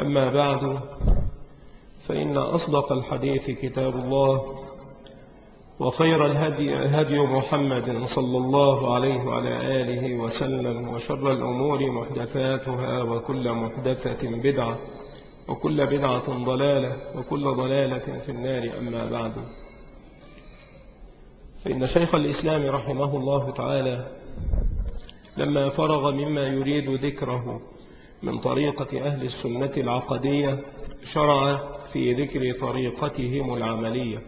أما بعد فإن أصدق الحديث كتاب الله وخير الهدي هدي محمد صلى الله عليه وعلى آله وسلم وشر الأمور محدثاتها وكل محدثة بدعة وكل بدعة ضلالة وكل ضلالة في النار أما بعد. فإن شيخ الإسلام رحمه الله تعالى لما فرغ مما يريد ذكره من طريقة أهل السنة العقدية شرع في ذكر طريقتهم العملية.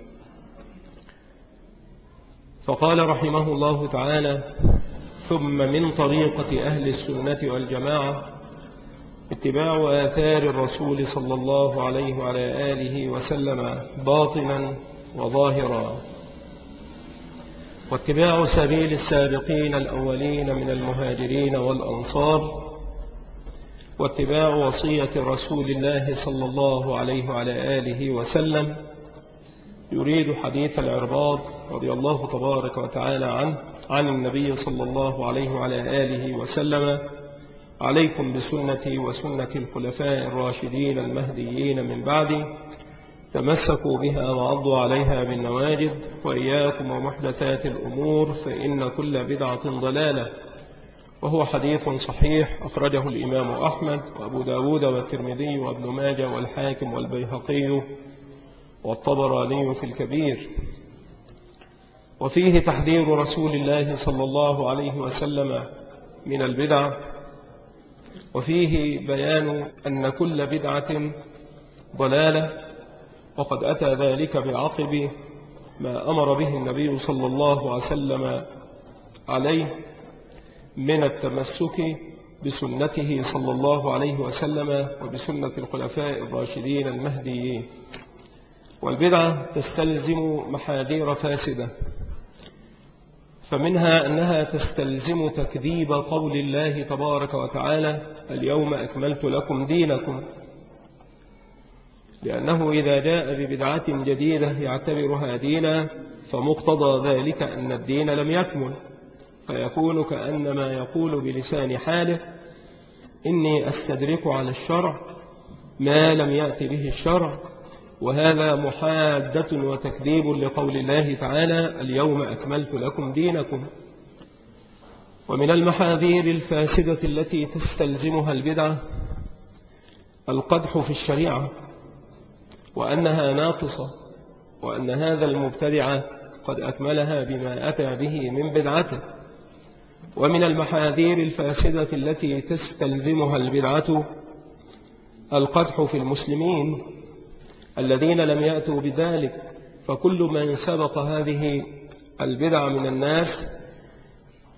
فقال رحمه الله تعالى ثم من طريقة أهل السنة والجماعة اتباع آثار الرسول صلى الله عليه وعلى آله وسلم باطنا وظاهرا واتباع سبيل السابقين الأولين من المهاجرين والأنصار واتباع وصية رسول الله صلى الله عليه وعلى آله وسلم. يريد حديث العرباض رضي الله تبارك وتعالى عنه عن النبي صلى الله عليه وعلى آله وسلم. عليكم بسنتي وسنة الخلفاء الراشدين المهديين من بعدي. تمسكوا بها وعضوا عليها بالنواجد وإياكم ومحدثات الأمور فإن كل بدعة ضلالة. وهو حديث صحيح أخرجه الإمام أحمد وأبو داود والترمذي وابن ماجه والحاكم والبيهقي والطبراني في الكبير. وفيه تحذير رسول الله صلى الله عليه وسلم من البدع وفيه بيان أن كل بدعة ضلالة وقد أتى ذلك بعقب ما أمر به النبي صلى الله عليه وسلم عليه. من التمسك بسنته صلى الله عليه وسلم وبسنة الخلفاء الراشدين المهديين. والبدعة تستلزم محاذير فاسدة فمنها أنها تستلزم تكذيب قول الله تبارك وتعالى اليوم أكملت لكم دينكم. لأنه إذا جاء ببدعة جديدة يعتبرها دينا فمقتضى ذلك أن الدين لم يكمل. فيكون كأنما يقول بلسان حاله إني أستدرك على الشرع ما لم يأتي به الشرع وهذا محادة وتكذيب لقول الله تعالى اليوم أكملت لكم دينكم. ومن المحاذير الفاسدة التي تستلزمها البدعة القدح في الشريعة وأنها ناقصة وأن هذا المبتدع قد أكملها بما أتى به من بدعته. ومن المحاذير الفاسدة التي تستلزمها البدعة القدح في المسلمين الذين لم يأتوا بذلك فكل من سبق هذه البدع من الناس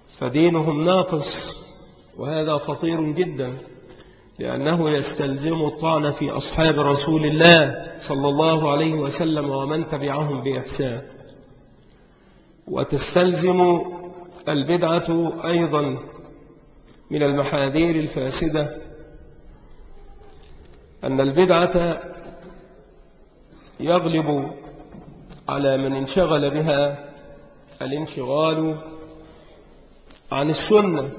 فدينهم ناقص وهذا خطير جدا لأنه يستلزم الطعن في أصحاب رسول الله صلى الله عليه وسلم ومن تبعهم بإحسان. وتستلزم البدعة أيضا من المحاذير الفاسدة أن البدعة يغلب على من انشغل بها الانشغال عن السنة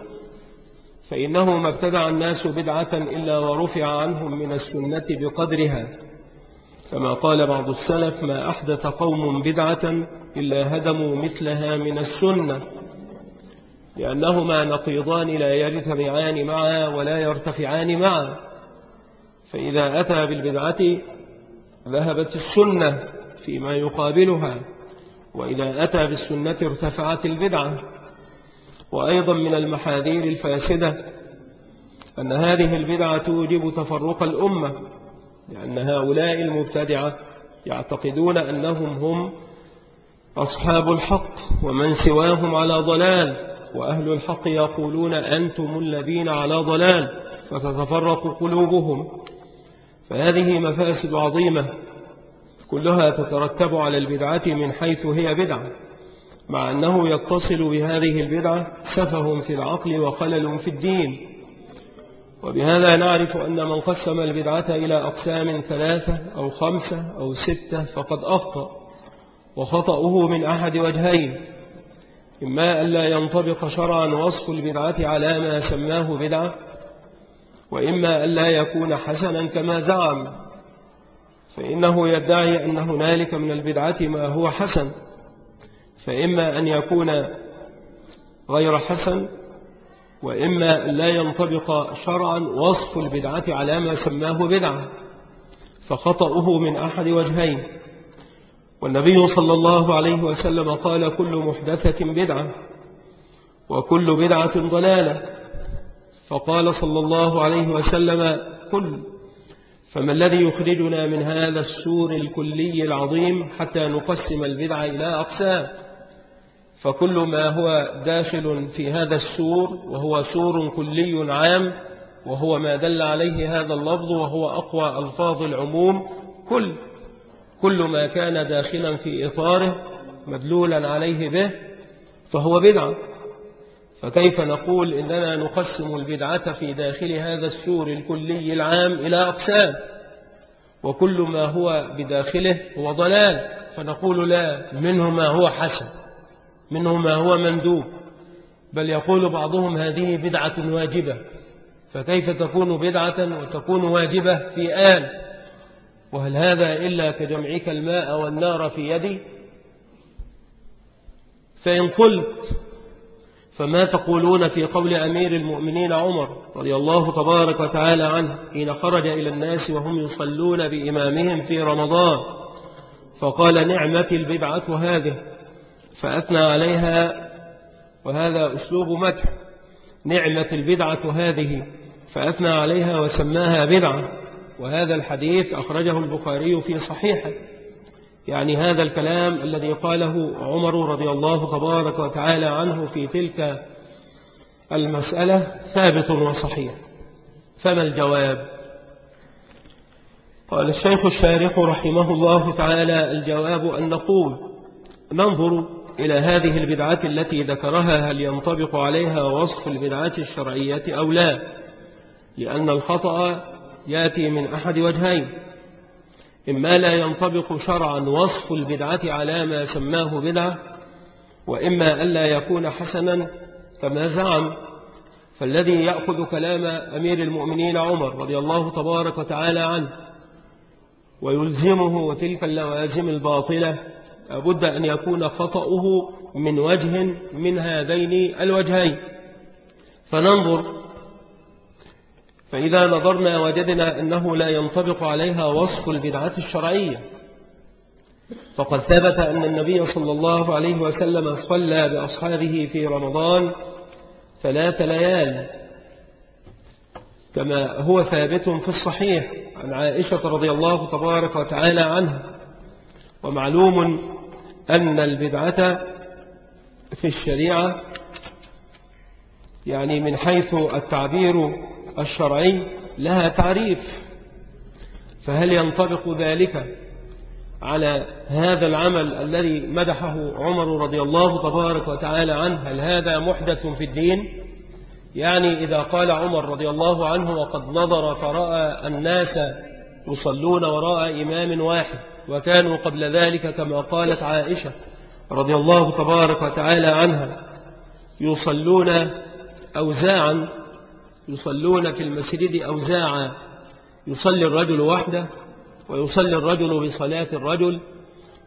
فإنه ما ابتدع الناس بدعة إلا ورفع عنهم من السنة بقدرها. كما قال بعض السلف ما أحدث قوم بدعة إلا هدموا مثلها من السنة. لأنهما نقيضان لا يرتفعان معا ولا يرتفعان معا. فإذا أتى بالبدعة ذهبت السنة فيما يقابلها وإذا أتى بالسنة ارتفعت البدعة. وأيضا من المحاذير الفاسدة أن هذه البدعة توجب تفرق الأمة لأن هؤلاء المبتدعة يعتقدون أنهم هم أصحاب الحق ومن سواهم على ضلال. وأهل الحق يقولون أنتم الذين على ضلال فتتفرق قلوبهم. فهذه مفاسد عظيمة كلها تترتب على البدعة من حيث هي بدعة مع أنه يتصل بهذه البدعة سفه في العقل وخلل في الدين. وبهذا نعرف أن من قسم البدعة إلى أقسام ثلاثة أو خمسة أو ستة فقد أخطأ وخطأه من أحد وجهين. إما ألا ينطبق شرعا وصف البدعة على ما سماه بدعة وإما ألا يكون حسنا كما زعم فإنه يدعي أن هنالك من البدعة ما هو حسن. فإما أن يكون غير حسن وإما لا ينطبق شرعا وصف البدعة على ما سماه بدعة فخطأه من أحد وجهين. والنبي صلى الله عليه وسلم قال كل محدثة بدعة وكل بدعة ضلالة. فقال صلى الله عليه وسلم كل فما الذي يخرجنا من هذا السور الكلي العظيم حتى نقسم البدعة إلى أقسام؟ فكل ما هو داخل في هذا السور وهو سور كلي عام وهو ما دل عليه هذا اللفظ وهو أقوى ألفاظ العموم كل كل ما كان داخلا في إطاره مدلولا عليه به فهو بدعة. فكيف نقول إننا نقسم البدعة في داخل هذا السور الكلي العام إلى أقسام؟ وكل ما هو بداخله هو ضلال. فنقول لا منه ما هو حسن منه ما هو مندوب. بل يقول بعضهم هذه بدعة واجبة. فكيف تكون بدعة وتكون واجبة في آن؟ وهل هذا إلا كجمعك الماء والنار في يدي؟ فإن قلت فما تقولون في قول أمير المؤمنين عمر رضي الله تبارك وتعالى عنه حين خرج إلى الناس وهم يصلون بإمامهم في رمضان؟ فقال نعمة البدعة هذه فأثنى عليها وهذا أسلوب مدح نعمة البدعة هذه فأثنى عليها وسماها بدعة. وهذا الحديث أخرجه البخاري في صحيحه. يعني هذا الكلام الذي قاله عمر رضي الله تبارك وتعالى عنه في تلك المسألة ثابت وصحيح. فما الجواب؟ قال الشيخ الشارح رحمه الله تعالى الجواب أن نقول ننظر إلى هذه البدعة التي ذكرها هل ينطبق عليها وصف البدعة الشرعية أو لا. لأن الخطأ يأتي من أحد وجهين. إما لا ينطبق شرعا وصف البدعة على ما سماه بدعة وإما ألا يكون حسنا كما زعم. فالذي يأخذ كلام أمير المؤمنين عمر رضي الله تبارك وتعالى عنه ويلزمه وتلك اللوازم الباطلة لابد أن يكون خطأه من وجه من هذين الوجهين. فننظر فإذا نظرنا وجدنا أنه لا ينطبق عليها وصف البدعة الشرعية. فقد ثبت أن النبي صلى الله عليه وسلم صلى بأصحابه في رمضان ثلاث ليال. كما هو ثابت في الصحيح عن عائشة رضي الله تبارك وتعالى عنها. ومعلوم أن البدعة في الشريعة يعني من حيث التعبير الشرعي لها تعريف فهل ينطبق ذلك على هذا العمل الذي مدحه عمر رضي الله تبارك وتعالى عنه؟ هل هذا محدث في الدين؟ يعني إذا قال عمر رضي الله عنه وقد نظر فرأى الناس يصلون وراء إمام واحد وكانوا قبل ذلك كما قالت عائشة رضي الله تبارك وتعالى عنها يصلون أوزاعا يصلون في المسجد أوزاعا. يصلي الرجل وحده ويصلي الرجل بصلاة الرجل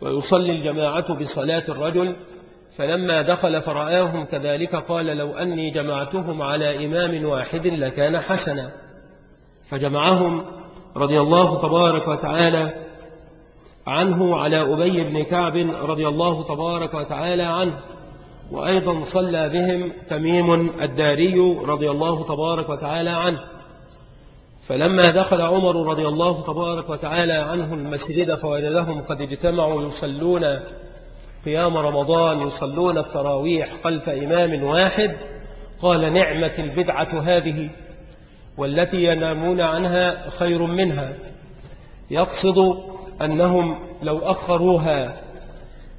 ويصلي الجماعة بصلاة الرجل. فلما دخل فرآهم كذلك قال لو أني جمعتهم على إمام واحد لكان حسنا. فجمعهم رضي الله تبارك وتعالى عنه على أبي بن كعب رضي الله تبارك وتعالى عنه. وأيضا صلى بهم تميم الداري رضي الله تبارك وتعالى عنه. فلما دخل عمر رضي الله تبارك وتعالى عنه المسجد فوجدهم قد اجتمعوا يصلون قيام رمضان يصلون التراويح خلف إمام واحد. قال نعمة البدعة هذه والتي ينامون عنها خير منها. يقصد أنهم لو أخروها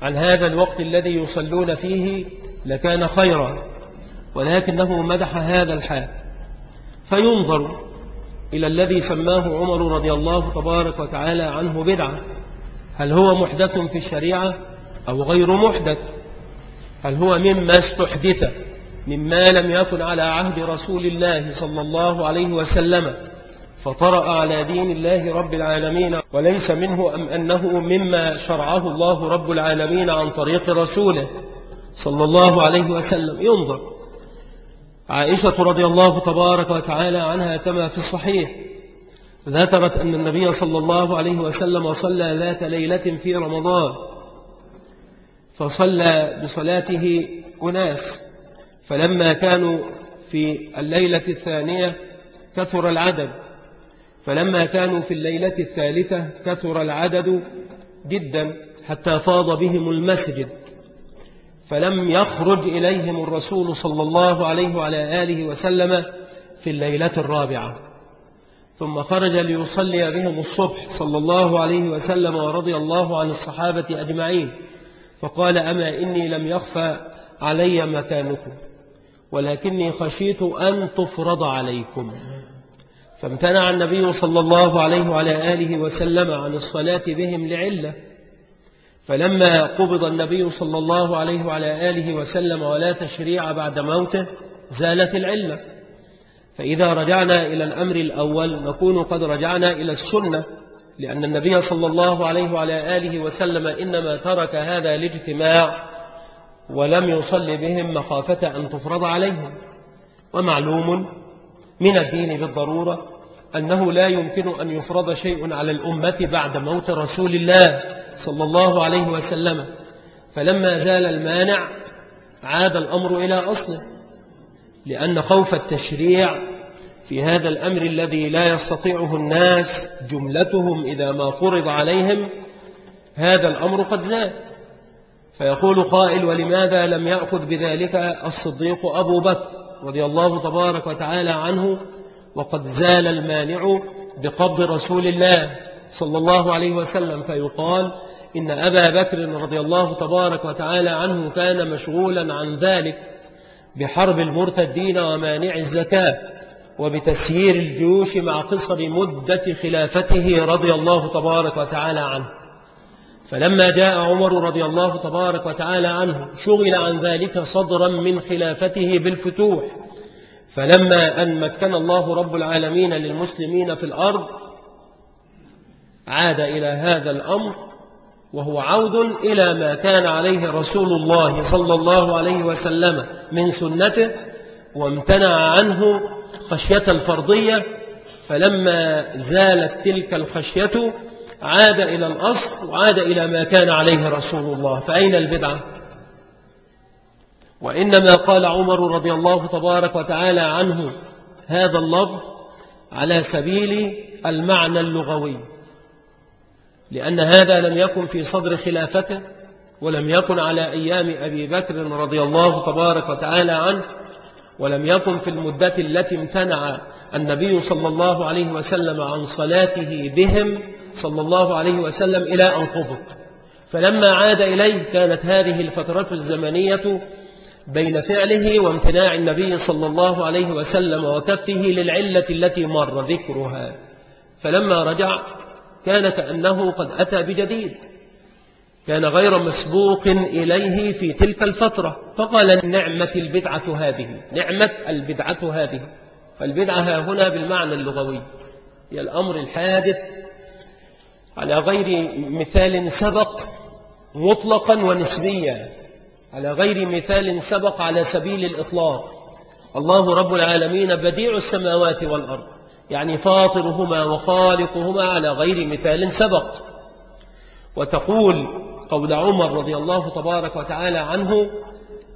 عن هذا الوقت الذي يصلون فيه لكان خيرا ولكنه مدح هذا الحال. فينظر إلى الذي سماه عمر رضي الله تبارك وتعالى عنه بدعة. هل هو محدث في الشريعة أو غير محدث؟ هل هو مما استحدث مما لم يكن على عهد رسول الله صلى الله عليه وسلم؟ فطرأ على دين الله رب العالمين وليس منه أم أنه مما شرعه الله رب العالمين عن طريق رسوله. صلى الله عليه وسلم. ينظر. عائشة رضي الله تبارك وتعالى عنها كما في الصحيح. ذكرت أن النبي صلى الله عليه وسلم صلى ذات ليلة في رمضان. فصلى بصلاته أناس. فلما كانوا في الليلة الثانية كثر العدد. فلما كانوا في الليلة الثالثة كثر العدد جدا حتى فاض بهم المسجد فلم يخرج إليهم الرسول صلى الله عليه وعلى آله وسلم في الليلة الرابعة. ثم خرج ليصلي بهم الصبح صلى الله عليه وسلم ورضي الله عن الصحابة أجمعين فقال أما إني لم يخفى علي مكانكم ولكني خشيت أن تفرض عليكم. فامتنع النبي صلى الله عليه وعلى آله وسلم عن الصلاة بهم لعلة. فلما قبض النبي صلى الله عليه وعلى آله وسلم ولا تشريع بعد موته زالت العلة. فإذا رجعنا إلى الأمر الأول نكون قد رجعنا إلى السنة لأن النبي صلى الله عليه وعلى آله وسلم إنما ترك هذا الاجتماع ولم يصل بهم مخافة أن تفرض عليهم. ومعلوم من الدين بالضرورة أنه لا يمكن أن يفرض شيء على الأمة بعد موت رسول الله صلى الله عليه وسلم. فلما زال المانع عاد الأمر إلى أصله لأن خوف التشريع في هذا الأمر الذي لا يستطيعه الناس جملتهم إذا ما فرض عليهم هذا الأمر قد زاد فيقول قائل ولماذا لم يأخذ بذلك الصديق أبو بكر؟ رضي الله تبارك وتعالى عنه وقد زال المانع بقبض رسول الله صلى الله عليه وسلم فيقال إن أبا بكر رضي الله تبارك وتعالى عنه كان مشغولا عن ذلك بحرب المرتدين ومانع الزكاة وبتسيير الجيوش مع قصر مدة خلافته رضي الله تبارك وتعالى عنه. فلما جاء عمر رضي الله تبارك وتعالى عنه شغل عن ذلك صدرا من خلافته بالفتوح. فلما أن مكن الله رب العالمين للمسلمين في الأرض عاد إلى هذا الأمر وهو عود إلى ما كان عليه رسول الله صلى الله عليه وسلم من سنته وامتنع عنه خشية الفرضية. فلما زالت تلك الخشية عاد إلى الأصل وعاد إلى ما كان عليه رسول الله فأين البدعة؟ وإنما قال عمر رضي الله تبارك وتعالى عنه هذا اللفظ على سبيل المعنى اللغوي لأن هذا لم يكن في صدر خلافته ولم يكن على أيام أبي بكر رضي الله تبارك وتعالى عنه ولم يكن في المدة التي امتنع النبي صلى الله عليه وسلم عن صلاته بهم صلى الله عليه وسلم إلى أن قبض فلما عاد إليه كانت هذه الفترة الزمنية بين فعله وامتناع النبي صلى الله عليه وسلم وكفه للعلة التي مر ذكرها. فلما رجع كان كأنه قد أتى بجديد. كان غير مسبوق إليه في تلك الفترة. فقال نعمة البدعة هذه نعمة البدعة هذه. فالبدعة هنا بالمعنى اللغوي. هي الأمر الحادث على غير مثال سبق مطلقا ونسبيا. على غير مثال سبق على سبيل الإطلاق. الله رب العالمين بديع السماوات والأرض. يعني فاطرهما وخالقهما على غير مثال سبق. وتقول قول عمر رضي الله تبارك وتعالى عنه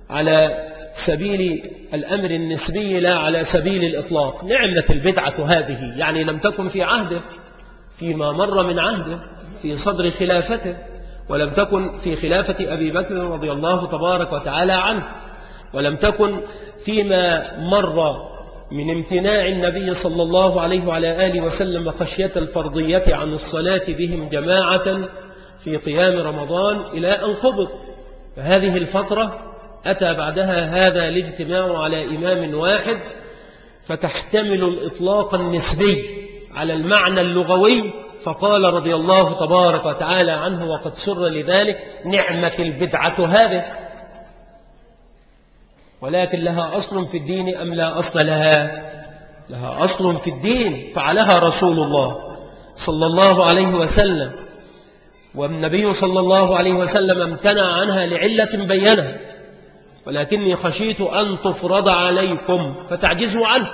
على سبيل الأمر النسبي لا على سبيل الإطلاق. نعمة البدعة هذه يعني لم تكن في عهده فيما مر من عهده في صدر خلافته ولم تكن في خلافة أبي بكر رضي الله تبارك وتعالى عنه ولم تكن فيما مر من امتناع النبي صلى الله عليه وعلى آله وسلم خشية الفرضية عن الصلاة بهم جماعة في قيام رمضان إلى أن قبض فهذه الفترة أتى بعدها هذا الاجتماع على إمام واحد فتحتمل الإطلاق النسبي على المعنى اللغوي. فقال رضي الله تبارك وتعالى عنه وقد سر لذلك نعمة البدعة هذه. ولكن لها أصل في الدين أم لا أصل لها؟ لها أصل في الدين. فعلها رسول الله صلى الله عليه وسلم. والنبي صلى الله عليه وسلم امتنع عنها لعلة بينها ولكني خشيت أن تفرض عليكم فتعجزوا عنه.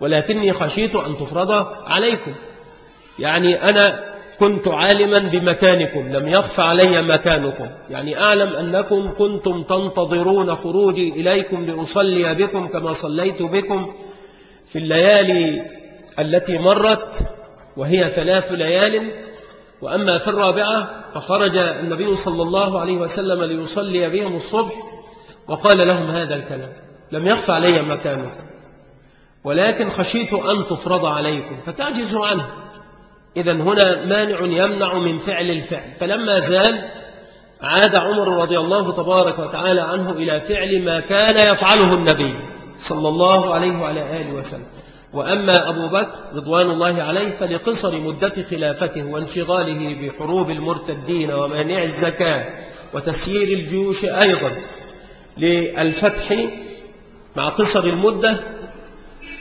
ولكني خشيت أن تفرض عليكم. يعني أنا كنت عالما بمكانكم لم يخف علي مكانكم. يعني أعلم أنكم كنتم تنتظرون خروجي إليكم لأصلي بكم كما صليت بكم في الليالي التي مرت وهي ثلاث ليال وأما في الرابعة فخرج النبي صلى الله عليه وسلم ليصلي بهم الصبح وقال لهم هذا الكلام. لم يخف علي مكانكم ولكن خشيت أن تفرض عليكم فتعجزوا عنه. إذا هنا مانع يمنع من فعل الفعل. فلما زال عاد عمر رضي الله تبارك وتعالى عنه إلى فعل ما كان يفعله النبي صلى الله عليه وعلى آله وسلم. وأما أبو بكر رضوان الله عليه فلقصر مدة خلافته وانشغاله بحروب المرتدين ومانع الزكاة وتسيير الجيوش أيضا للفتح مع قصر المدة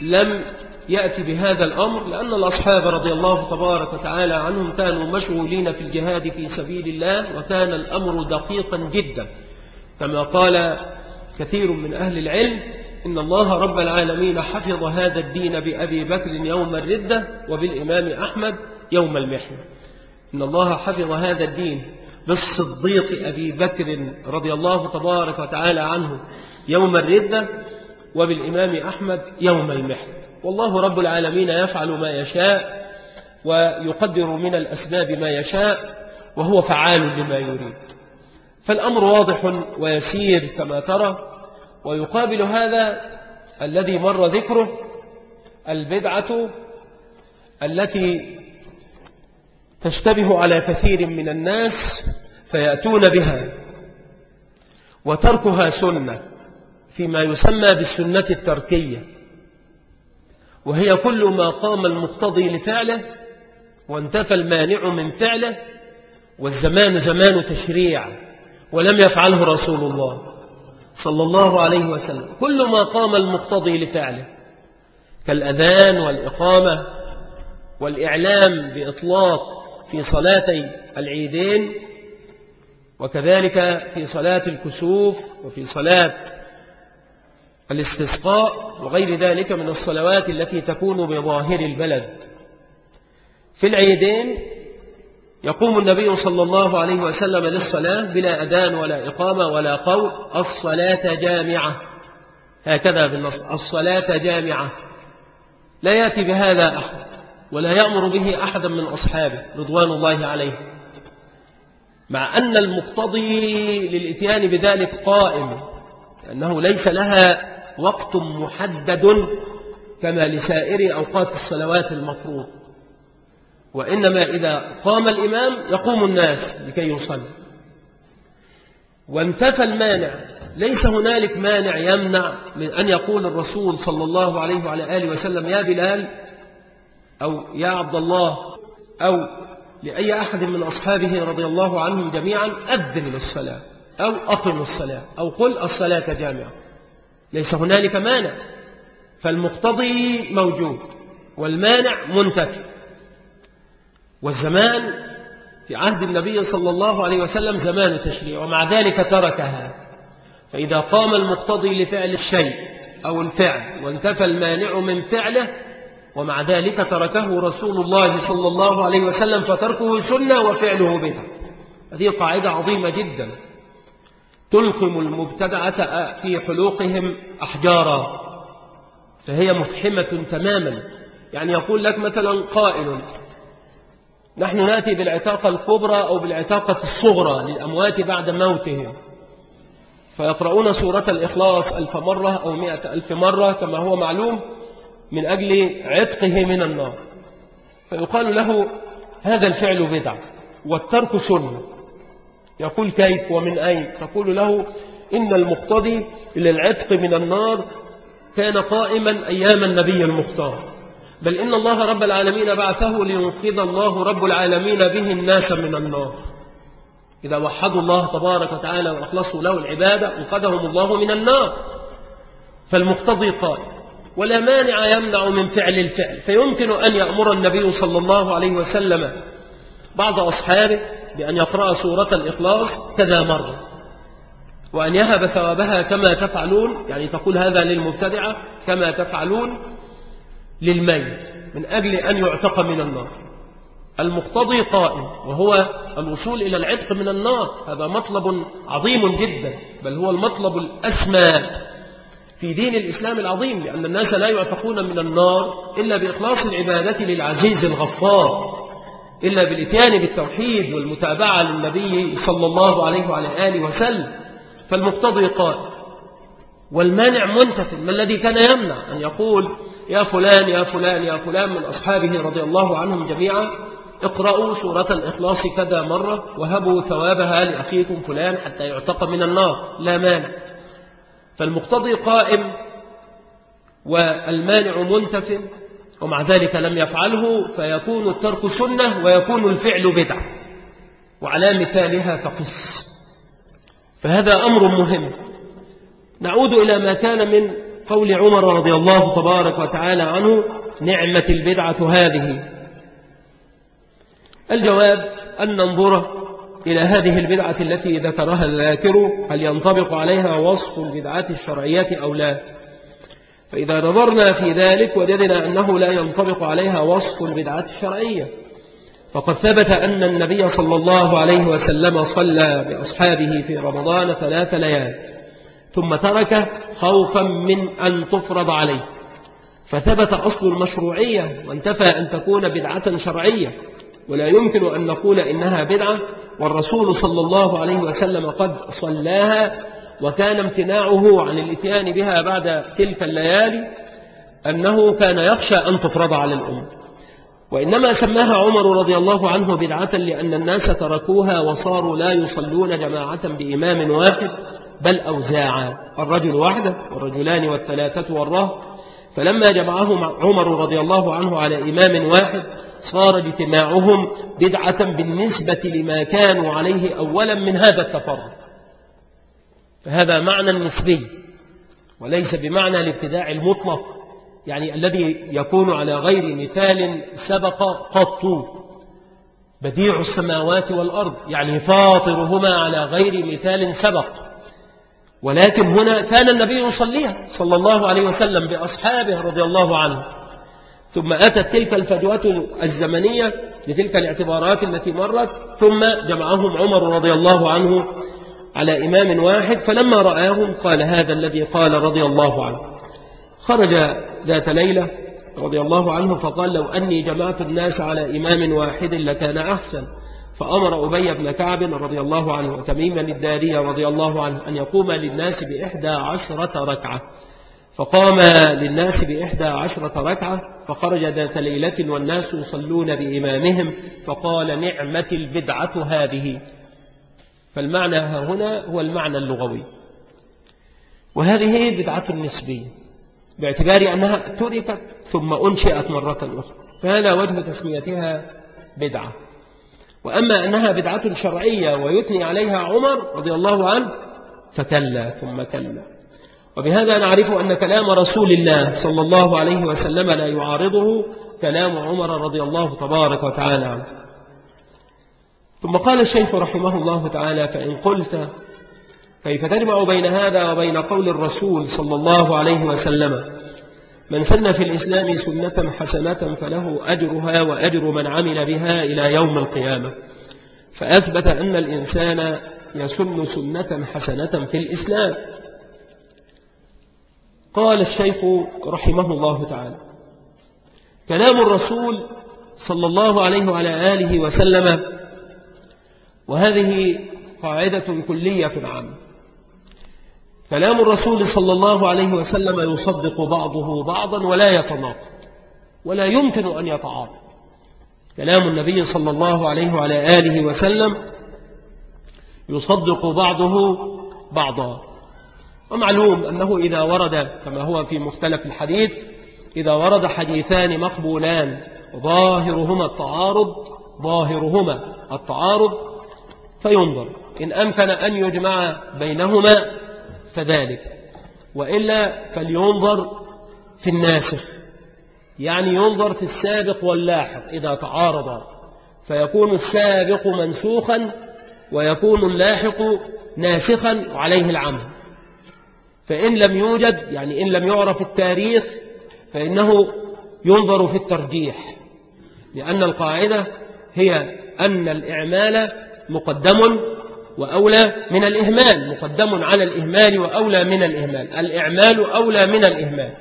لم يأتي بهذا الأمر لأن الأصحاب رضي الله تبارك وتعالى عنهم كانوا مشغولين في الجهاد في سبيل الله وكان الأمر دقيقا جدا. كما قال كثير من أهل العلم إن الله رب العالمين حفظ هذا الدين بأبي بكر يوم الردة وبالإمام أحمد يوم المحنة. إن الله حفظ هذا الدين بالصديق أبي بكر رضي الله تبارك وتعالى عنه يوم الردة وبالإمام أحمد يوم المحنة. والله رب العالمين يفعل ما يشاء ويقدر من الأسباب ما يشاء وهو فعال لما يريد. فالأمر واضح ويسير كما ترى. ويقابل هذا الذي مر ذكره البدعة التي تشتبه على كثير من الناس فيأتون بها وتركها سنة فيما يسمى بالسنة التركية وهي كل ما قام المقتضي لفعله وانتفى المانع من فعله والزمان زمان تشريع ولم يفعله رسول الله. صلى الله عليه وسلم. كل ما قام المقتضي لفعله. كالأذان والإقامة والإعلام بإطلاق في صلاتي العيدين وكذلك في صلاة الكسوف وفي صلاة الاستسقاء وغير ذلك من الصلوات التي تكون بظاهر البلد. في العيدين يقوم النبي صلى الله عليه وسلم للصلاة بلا أدان ولا إقامة ولا قول الصلاة جامعة. هكذا بالنص الصلاة جامعة. لا يأتي بهذا أحد ولا يأمر به أحدا من أصحابه رضوان الله عليه. مع أن المقتضي للإتيان بذلك قائم أنه ليس لها وقت محدد كما لسائر أوقات الصلوات المفروض. وإنما إذا قام الإمام يقوم الناس لكي يصلي. وانتفى المانع ليس هنالك مانع يمنع من أن يقول الرسول صلى الله عليه وعلى آله وسلم يا بلال أو يا عبد الله أو لأي أحد من أصحابه رضي الله عنهم جميعا أذن للصلاة أو أقم الصلاة أو قل الصلاة جامعة. ليس هنالك مانع فالمقتضي موجود والمانع منتفي. والزمان في عهد النبي صلى الله عليه وسلم زمان تشريع ومع ذلك تركها. فإذا قام المقتضي لفعل الشيء أو الفعل وانتفى المانع من فعله ومع ذلك تركه رسول الله صلى الله عليه وسلم فتركه سنة وفعله بدعة. هذه قاعدة عظيمة جدا. تلقم المبتدعة في حلوقهم أحجارا. فهي مفحمة تماما. يعني يقول لك مثلا قائل نحن نأتي بالعتاقة الكبرى أو بالعتاقة الصغرى للأموات بعد موتهم. فيقرؤون سورة الإخلاص ألف مرة أو مئة ألف مرة كما هو معلوم من أجل عتقه من النار. فيقال له هذا الفعل بدعة والترك سنة يقول كيف ومن أين؟ تقول له إن المقتضي للعتق من النار كان قائما أيام النبي المختار. بل إن الله رب العالمين بعثه لينقذ الله رب العالمين به الناس من النار. إذا وحدوا الله تبارك وتعالى وأخلصوا له العبادة أنقذهم الله من النار. فالمقتضي قال ولا مانع يمنع من فعل الفعل. فيمكن أن يأمر النبي صلى الله عليه وسلم بعض أصحابه بأن يقرأ سورة الإخلاص كذا مرة وأن يهب ثوابها كما تفعلون يعني تقول هذا للمبتدعة كما تفعلون للميت من أجل أن يعتق من النار. المقتضي قائم وهو الوصول إلى العتق من النار. هذا مطلب عظيم جدا بل هو المطلب الأسمى في دين الإسلام العظيم لأن الناس لا يعتقون من النار إلا بإخلاص العبادة للعزيز الغفار إلا بالإتيان بالتوحيد والمتابعة للنبي صلى الله عليه وعلى آله وسلم. فالمقتضي قائم. والمانع منتفل ما الذي كان يمنع؟ أن يقول يا فلان يا فلان يا فلان من أصحابه رضي الله عنهم جميعا اقرأوا سورة الإخلاص كذا مرة وهبوا ثوابها لأخيكم فلان حتى يعتق من النار. لا مانع. فالمقتضي قائم والمانع منتف ومع ذلك لم يفعله فيكون الترك سنة ويكون الفعل بدعة. وعلى مثالها فقس فهذا أمر مهم. نعود إلى ما كان من قول عمر رضي الله تبارك وتعالى عنه نعمة البدعة هذه. الجواب أن ننظر إلى هذه البدعة التي ذكرها الذاكر هل ينطبق عليها وصف البدعة الشرعية أو لا. فإذا نظرنا في ذلك وجدنا أنه لا ينطبق عليها وصف البدعة الشرعية. فقد ثبت أن النبي صلى الله عليه وسلم صلى بأصحابه في رمضان ثلاث ليال. ثم ترك خوفا من أن تفرض عليه. فثبت أصل المشروعية وانتفى أن تكون بدعة شرعية. ولا يمكن أن نقول إنها بدعة والرسول صلى الله عليه وسلم قد صلاها وكان امتناعه عن الإتيان بها بعد تلك الليالي أنه كان يخشى أن تفرض على الأمة. وإنما سماها عمر رضي الله عنه بدعة لأن الناس تركوها وصاروا لا يصلون جماعة بإمام واحد. بل أوزاعا الرجل وحده والرجلان والثلاثة والرهط فلما جمعهم عمر رضي الله عنه على إمام واحد صار اجتماعهم بدعة بالنسبة لما كانوا عليه أولا من هذا التفرق. فهذا معنى نسبي وليس بمعنى الابتداع المطلق. يعني الذي يكون على غير مثال سبق قط. بديع السماوات والأرض يعني فاطرهما على غير مثال سبق. ولكن هنا كان النبي يصليها صلى الله عليه وسلم بأصحابه رضي الله عنه. ثم أتت تلك الفجوة الزمنية لتلك الاعتبارات التي مرت ثم جمعهم عمر رضي الله عنه على إمام واحد فلما رآهم قال هذا الذي قال رضي الله عنه. خرج ذات ليلة رضي الله عنه فقال لو أني جمعت الناس على إمام واحد لكان أحسن. فأمر أبي بن كعب رضي الله عنه وتميما الدارية رضي الله عنه أن يقوم للناس بإحدى عشرة ركعة. فقام للناس بإحدى عشرة ركعة فخرج ذات ليلة والناس يصلون بإمامهم فقال نعمة البدعة هذه. فالمعنى هنا هو المعنى اللغوي. وهذه بدعة نسبية باعتبار أنها تركت ثم أنشئت مرة أخرى. فهذا وجه تسميتها بدعة. وأما أنها بدعة شرعية ويثني عليها عمر رضي الله عنه فكلا ثم كلا. وبهذا نعرف أن كلام رسول الله صلى الله عليه وسلم لا يعارضه كلام عمر رضي الله تبارك وتعالى عنه. ثم قال الشيخ رحمه الله تعالى فإن قلت كيف تجمع بين هذا وبين قول الرسول صلى الله عليه وسلم؟ من سن في الإسلام سنة حسنة فله أجرها وأجر من عمل بها إلى يوم القيامة. فأثبت أن الإنسان يسن سنة حسنة في الإسلام. قال الشيخ رحمه الله تعالى كلام الرسول صلى الله عليه وعلى آله وسلم وهذه قاعدة كلية عامة. كلام الرسول صلى الله عليه وسلم يصدق بعضه بعضا ولا يتناقض ولا يمكن أن يتعارض. كلام النبي صلى الله عليه وعلى آله وسلم يصدق بعضه بعضا. ومعلوم أنه إذا ورد كما هو في مختلف الحديث إذا ورد حديثان مقبولان ظاهرهما التعارض ظاهرهما التعارض فينظر. إن أمكن أن يجمع بينهما فذلك وإلا فلينظر في الناسخ يعني ينظر في السابق واللاحق إذا تعارضا فيكون السابق منسوخا ويكون اللاحق ناسخا عليه العمل. فإن لم يوجد يعني إن لم يعرف التاريخ فإنه ينظر في الترجيح لأن القاعدة هي أن الإعمال مقدم وأولى من الإهمال مقدم على الإهمال وأولى من الإهمال. الإعمال أولى من الإهمال.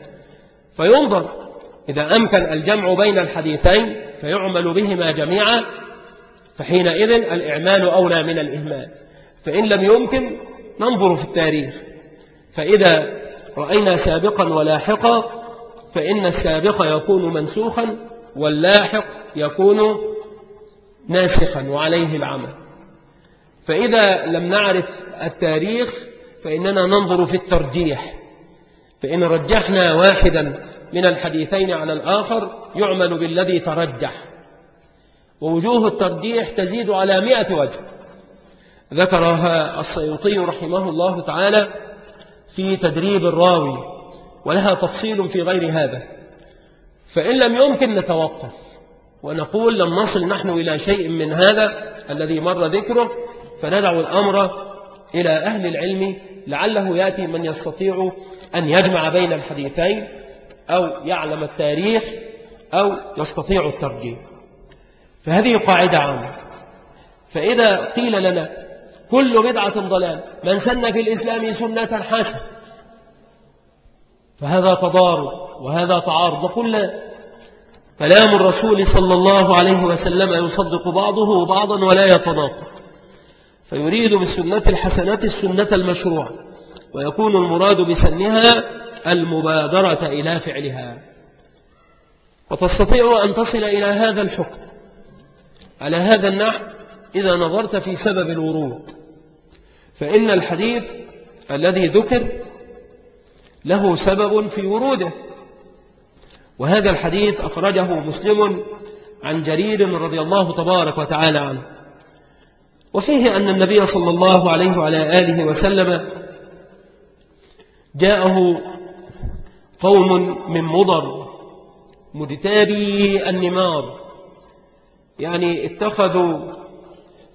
فينظر إذا أمكن الجمع بين الحديثين فيعمل بهما جميعا فحينئذ الإعمال أولى من الإهمال. فإن لم يمكن ننظر في التاريخ. فإذا رأينا سابقا ولاحقا فإن السابق يكون منسوخا واللاحق يكون ناسخا وعليه العمل. فإذا لم نعرف التاريخ فإننا ننظر في الترجيح. فإن رجحنا واحدا من الحديثين على الآخر يعمل بالذي ترجح. ووجوه الترجيح تزيد على مئة وجه. ذكرها السيوطي رحمه الله تعالى في تدريب الراوي ولها تفصيل في غير هذا. فإن لم يمكن نتوقف ونقول لم نصل نحن إلى شيء من هذا الذي مر ذكره فندع الأمر إلى أهل العلم لعله يأتي من يستطيع أن يجمع بين الحديثين أو يعلم التاريخ أو يستطيع الترجيح. فهذه قاعدة عامة. فإذا قيل لنا كل بدعة ضلال من سن في الإسلام سنة حسنة فهذا تضارب وهذا تعارض. نقول لا كلام الرسول صلى الله عليه وسلم يصدق بعضه بعضا ولا يتناقض. فيريد بالسنة الحسنات السنة المشروعة ويكون المراد بسنها المبادرة إلى فعلها. وتستطيع أن تصل إلى هذا الحكم على هذا النحو إذا نظرت في سبب الورود فإن الحديث الذي ذكر له سبب في وروده. وهذا الحديث أخرجه مسلم عن جرير رضي الله تبارك وتعالى عنه. وفيه أن النبي صلى الله عليه وعلى آله وسلم جاءه قوم من مضر مجتابي النمار يعني اتخذوا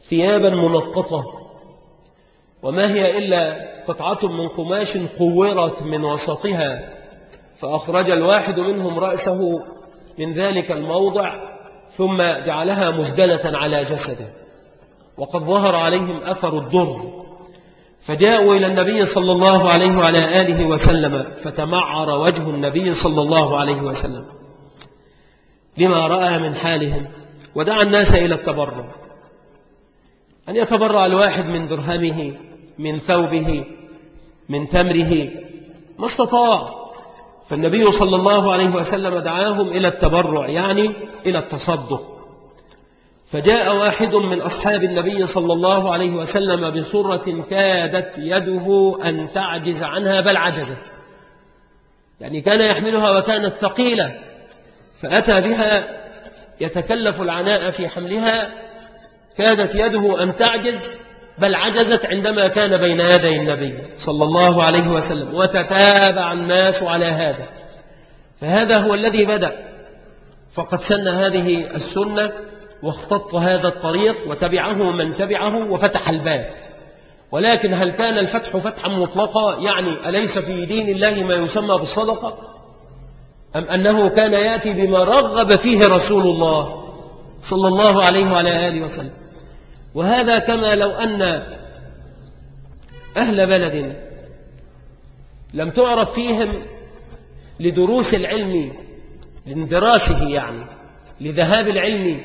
ثيابا منقطة وما هي إلا قطعة من قماش قورت من وسطها فأخرج الواحد منهم رأسه من ذلك الموضع ثم جعلها مزدلة على جسده. وقد ظهر عليهم أثر الضر. فجاءوا إلى النبي صلى الله عليه وعلى آله وسلم فتمعر وجه النبي صلى الله عليه وسلم. لما رأى من حالهم ودعا الناس إلى التبرع. أن يتبرع الواحد من درهمه من ثوبه من تمره ما استطاع. فالنبي صلى الله عليه وسلم دعاهم إلى التبرع يعني إلى التصدق. فجاء واحد من أصحاب النبي صلى الله عليه وسلم بصرة كادت يده أن تعجز عنها بل عجزت. يعني كان يحملها وكانت ثقيلة. فأتى بها يتكلف العناء في حملها. كادت يده أن تعجز بل عجزت عندما كان بين يدي النبي صلى الله عليه وسلم وتتابع الناس على هذا. فهذا هو الذي بدأ. فقد سن هذه السنة واختط هذا الطريق وتبعه من تبعه وفتح الباب. ولكن هل كان الفتح فتحا مطلقا؟ يعني أليس في دين الله ما يسمى بالصدقة؟ أم أنه كان يأتي بما رغب فيه رسول الله صلى الله عليه وعلى آله وسلم؟ وهذا كما لو أن أهل بلد لم تعرف فيهم لدروس العلم لاندراسه يعني لذهاب العلم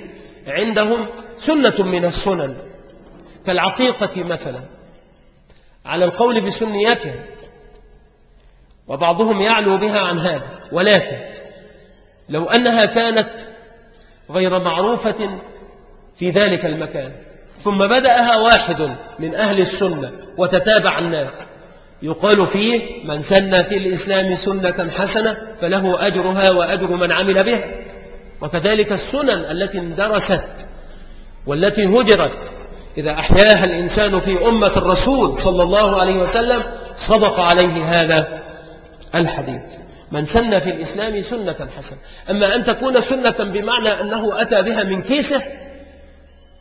عندهم سنة من السنن كالعقيقة مثلا على القول بسنيتها وبعضهم يعلو بها عن هذا. ولكن لو أنها كانت غير معروفة في ذلك المكان ثم بدأها واحد من أهل السنة وتتابع الناس يقال فيه من سن في الإسلام سنة حسنة فله أجرها وأجر من عمل بها وكذلك السنن التي اندرست والتي هجرت. إذا أحياها الإنسان في أمة الرسول صلى الله عليه وسلم صدق عليه هذا الحديث. من سن في الإسلام سنة حسنة. أما أن تكون سنة بمعنى أنه أتى بها من كيسه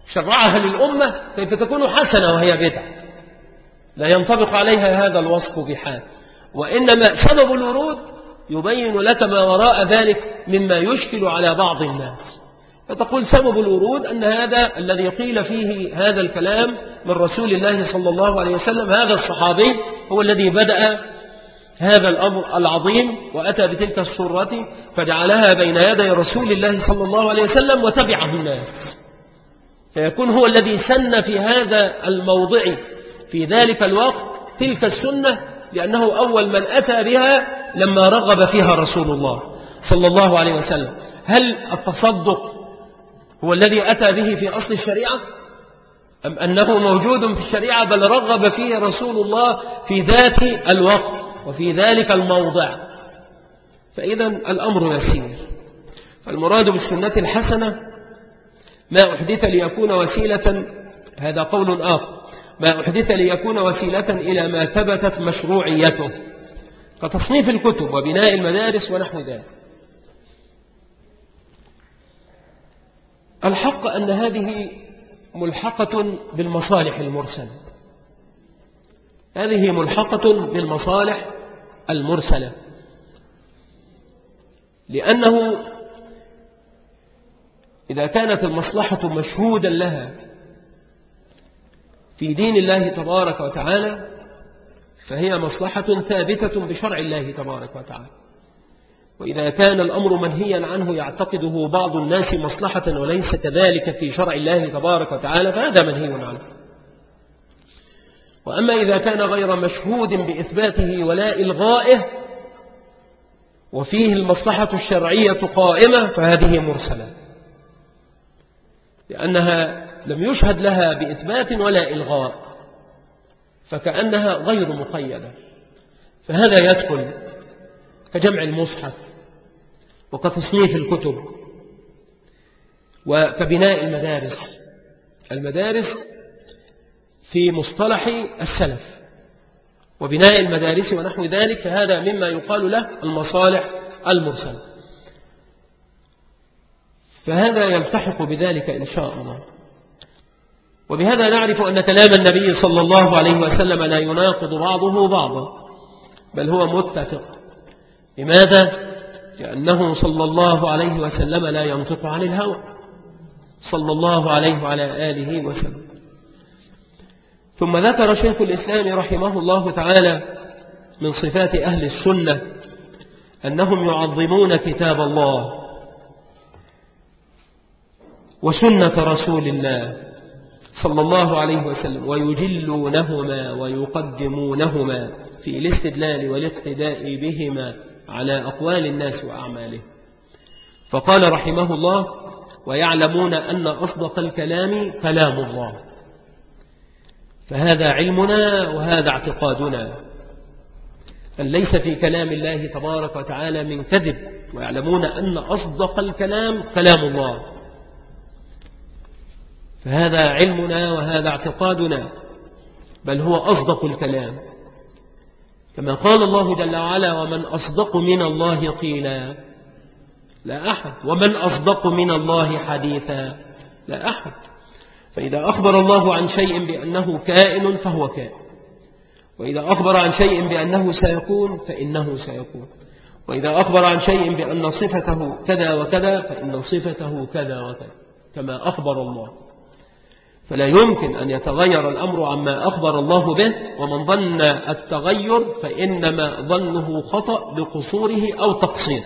شرعها للأمة كيف تكون حسنة وهي بدعة؟ لا ينطبق عليها هذا الوصف بحال. وإنما سبب الورود يبين لك ما وراء ذلك مما يشكل على بعض الناس. فتقول سبب الورود أن هذا الذي قيل فيه هذا الكلام من رسول الله صلى الله عليه وسلم هذا الصحابي هو الذي بدأ هذا الأمر العظيم وأتى بتلك الصورة فجعلها بين يدي رسول الله صلى الله عليه وسلم وتبعه الناس. فيكون هو الذي سن في هذا الموضع في ذلك الوقت تلك السنة لأنه أول من أتى بها لما رغب فيها رسول الله صلى الله عليه وسلم. هل التصدق هو الذي أتى به في أصل الشريعة؟ أم أنه موجود في الشريعة بل رغب فيه رسول الله في ذات الوقت وفي ذلك الموضع؟ فإذا الأمر يسير. فالمراد بالسنة الحسنة ما أحدث ليكون وسيلة هذا قول آخر. ما أحدث ليكون وسيلة إلى ما ثبتت مشروعيته كتصنيف الكتب وبناء المدارس ونحو ذلك. الحق أن هذه ملحقة بالمصالح المرسلة. هذه ملحقة بالمصالح المرسلة. لأنه إذا كانت المصلحة مشهودا لها في دين الله تبارك وتعالى فهي مصلحة ثابتة بشرع الله تبارك وتعالى. وإذا كان الأمر منهيا عنه يعتقده بعض الناس مصلحة وليس كذلك في شرع الله تبارك وتعالى فهذا منهي عنه. وأما إذا كان غير مشهود بإثباته ولا إلغائه وفيه المصلحة الشرعية قائمة فهذه مرسلة. لأنها لم يشهد لها بإثبات ولا إلغاء فكأنها غير مقيدة. فهذا يدخل كجمع المصحف وكتصنيف الكتب وكبناء المدارس. المدارس في مصطلح السلف وبناء المدارس ونحو ذلك فهذا مما يقال له المصالح المرسلة. فهذا يلتحق بذلك إن شاء الله. وبهذا نعرف أن كلام النبي صلى الله عليه وسلم لا يناقض بعضه بعضا بل هو متفق. لماذا؟ لأنه صلى الله عليه وسلم لا ينطق عن الهوى. صلى الله عليه وعلى آله وسلم. ثم ذكر شيخ الإسلام رحمه الله تعالى من صفات أهل السنة أنهم يعظمون كتاب الله وسنة رسول الله. صلى الله عليه وسلم ويجلونهما ويقدمونهما في الاستدلال والاقتداء بهما على أقوال الناس وأعمالهم فقال رحمه الله ويعلمون أن أصدق الكلام كلام الله. فهذا علمنا وهذا اعتقادنا. أن ليس في كلام الله تبارك وتعالى من كذب. ويعلمون أن أصدق الكلام كلام الله. فهذا علمنا وهذا اعتقادنا بل هو أصدق الكلام. كما قال الله جل وعلا ومن أصدق من الله قيلا لا أحد. ومن أصدق من الله حديثا لا أحد. فإذا أخبر الله عن شيء بأنه كائن فهو كائن. وإذا أخبر عن شيء بأنه سيكون فإنه سيكون. وإذا أخبر عن شيء بأن صفته كذا وكذا فإن صفته كذا وكذا كما أخبر الله. فلا يمكن أن يتغير الأمر عما أخبر الله به ومن ظن التغير فإنما ظنه خطأ بقصوره أو تقصير.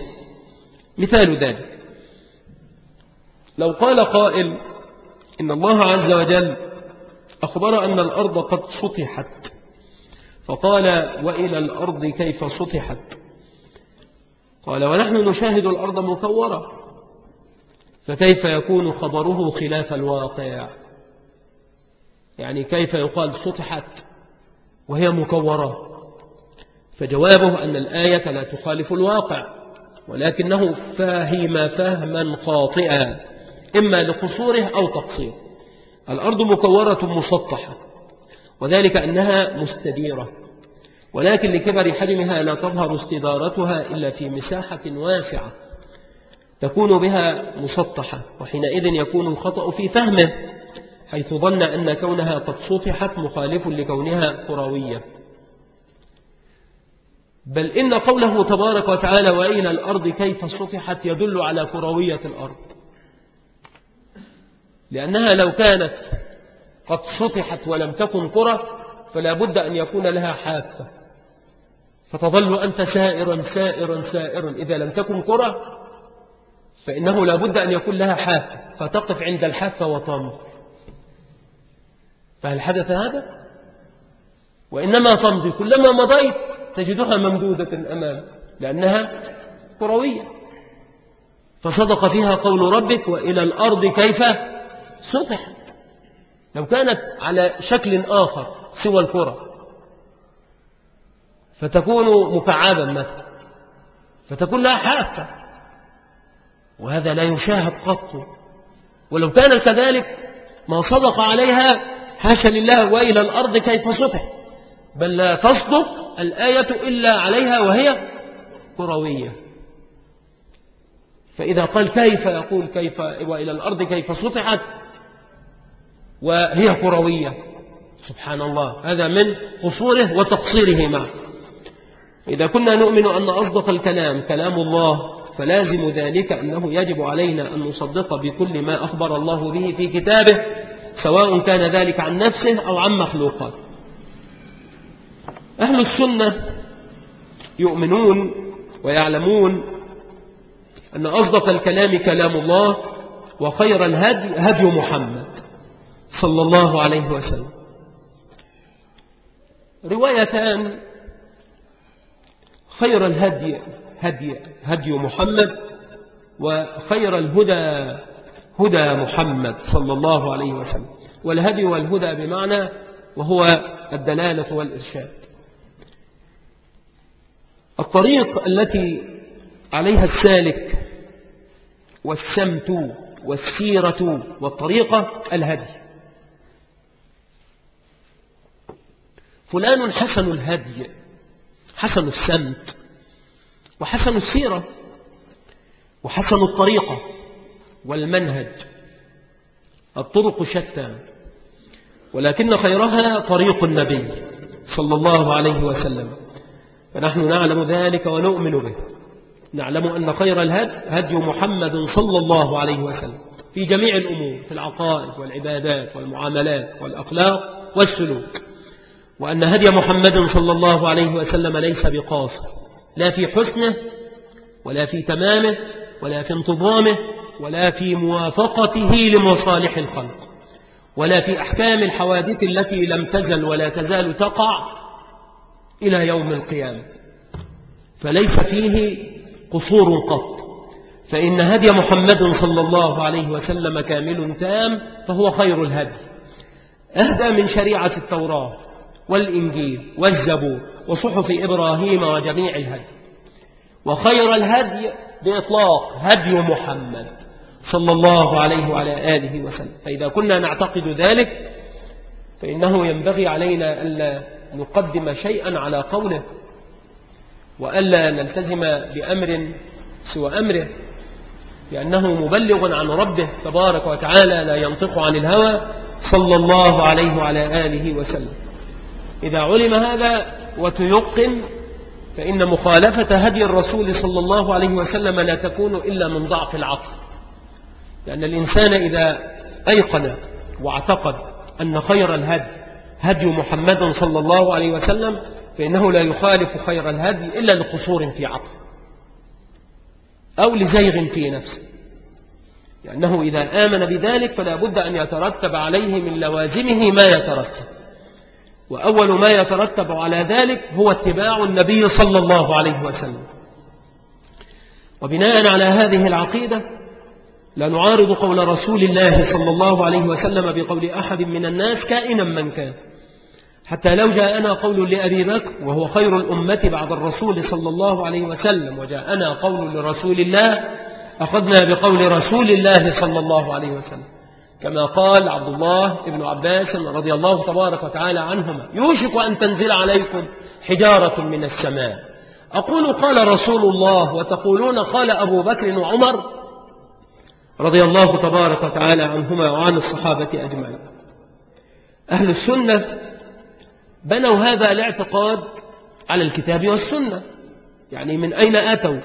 مثال ذلك. لو قال قائل إن الله عز وجل أخبر أن الأرض قد سطحت فقال وإلى الأرض كيف سطحت؟ قال ونحن نشاهد الأرض مكورة فكيف يكون خبره خلاف الواقع؟ يعني كيف يقال سطحت وهي مكورة. فجوابه أن الآية لا تخالف الواقع ولكنه فاهم فهما خاطئا إما لقصوره أو تقصيره الأرض مكورة مسطحة وذلك أنها مستديرة ولكن لكبر حجمها لا تظهر استدارتها إلا في مساحة واسعة تكون بها مسطحة وحينئذ يكون الخطأ في فهمه. حيث ظن أن كونها قد سطحت مخالف لكونها كروية. بل إن قوله تبارك وتعالى وإلى الأرض كيف سطحت يدل على كروية الأرض. لأنها لو كانت قد سطحت ولم تكن كرة فلا بد أن يكون لها حافة. فتظل أنت سائرا سائرا سائرا. إذا لم تكن كرة فإنه لا بد أن يكون لها حافة. فتقف عند الحافة وتنظر. فهل حدث هذا؟ وإنما تمضي كلما مضيت تجدها ممدودة أمامك لأنها كروية. فصدق فيها قول ربك وإلى الأرض كيف سطحت. لو كانت على شكل آخر سوى الكرة فتكون مكعبا مثلا فتكون لها حافة وهذا لا يشاهد قط. ولو كان كذلك ما صدق عليها حاشا لله وإلى الأرض كيف سطح بل لا تصدق الآية إلا عليها وهي كروية. فإذا قال كيف يقول كيف وإلى الأرض كيف سطحت وهي كروية. سبحان الله. هذا من قصوره وتقصيره معه إذا كنا نؤمن أن أصدق الكلام كلام الله فلازم ذلك أنه يجب علينا أن نصدق بكل ما أخبر الله به في كتابه. سواء كان ذلك عن نفسه أو عن مخلوقاته أهل السنة يؤمنون ويعلمون أن أصدق الكلام كلام الله وخير الهدي هدي محمد صلى الله عليه وسلم. روايتان خير الهدي هدي, هدي محمد وخير الهدى هدى محمد صلى الله عليه وسلم والهدي والهدى بمعنى وهو الدلالة والإرشاد. الطريق التي عليها السالك والسمت والسيرة والطريقة الهدي. فلان حسن الهدي حسن السمت وحسن السيرة وحسن الطريقة. والمنهج. الطرق شتى ولكن خيرها طريق النبي صلى الله عليه وسلم. فنحن نعلم ذلك ونؤمن به. نعلم أن خير الهدي هدي محمد صلى الله عليه وسلم في جميع الأمور في العقائد والعبادات والمعاملات والأخلاق والسلوك. وأن هدي محمد صلى الله عليه وسلم ليس بقاصر لا في حسنه ولا في تمامه ولا في انتظامه ولا في موافقته لمصالح الخلق ولا في أحكام الحوادث التي لم تزل ولا تزال تقع إلى يوم القيامة. فليس فيه قصور قط. فإن هدي محمد صلى الله عليه وسلم كامل تام فهو خير الهدي. أهدى من شريعة التوراة والإنجيل والزبور وصحف إبراهيم وجميع الهدي. وخير الهدي بإطلاق هدي محمد. صلى الله عليه وعلى آله وسلم. فإذا كنا نعتقد ذلك فإنه ينبغي علينا ألا نقدم شيئا على قوله وألا نلتزم بأمر سوى أمره لأنه مبلغ عن ربه تبارك وتعالى لا ينطق عن الهوى صلى الله عليه وعلى آله وسلم. إذا علم هذا وتيقن فإن مخالفة هدي الرسول صلى الله عليه وسلم لا تكون إلا من ضعف العقل. لأن الإنسان إذا أيقن واعتقد أن خير الهدي هدي محمد صلى الله عليه وسلم فإنه لا يخالف خير الهدي إلا لقصور في عقل أو لزيغ في نفسه لأنه إذا آمن بذلك فلا بد أن يترتب عليه من لوازمه ما يترتب. وأول ما يترتب على ذلك هو اتباع النبي صلى الله عليه وسلم. وبناء على هذه العقيدة لا نعارض قول رسول الله صلى الله عليه وسلم بقول أحد من الناس كائنا من كان. حتى لو جاءنا قول لأبي بكر وهو خير الأمة بعد الرسول صلى الله عليه وسلم وجاءنا قول لرسول الله أخذنا بقول رسول الله صلى الله عليه وسلم. كما قال عبد الله بن عباس رضي الله تبارك وتعالى عنهما يوشك أن تنزل عليكم حجارة من السماء. أقول قال رسول الله وتقولون قال أبو بكر وعمر رضي الله تبارك وتعالى عنهما وعن الصحابة أجمعين. أهل السنة بنوا هذا الاعتقاد على الكتاب والسنة. يعني من أين أتوا؟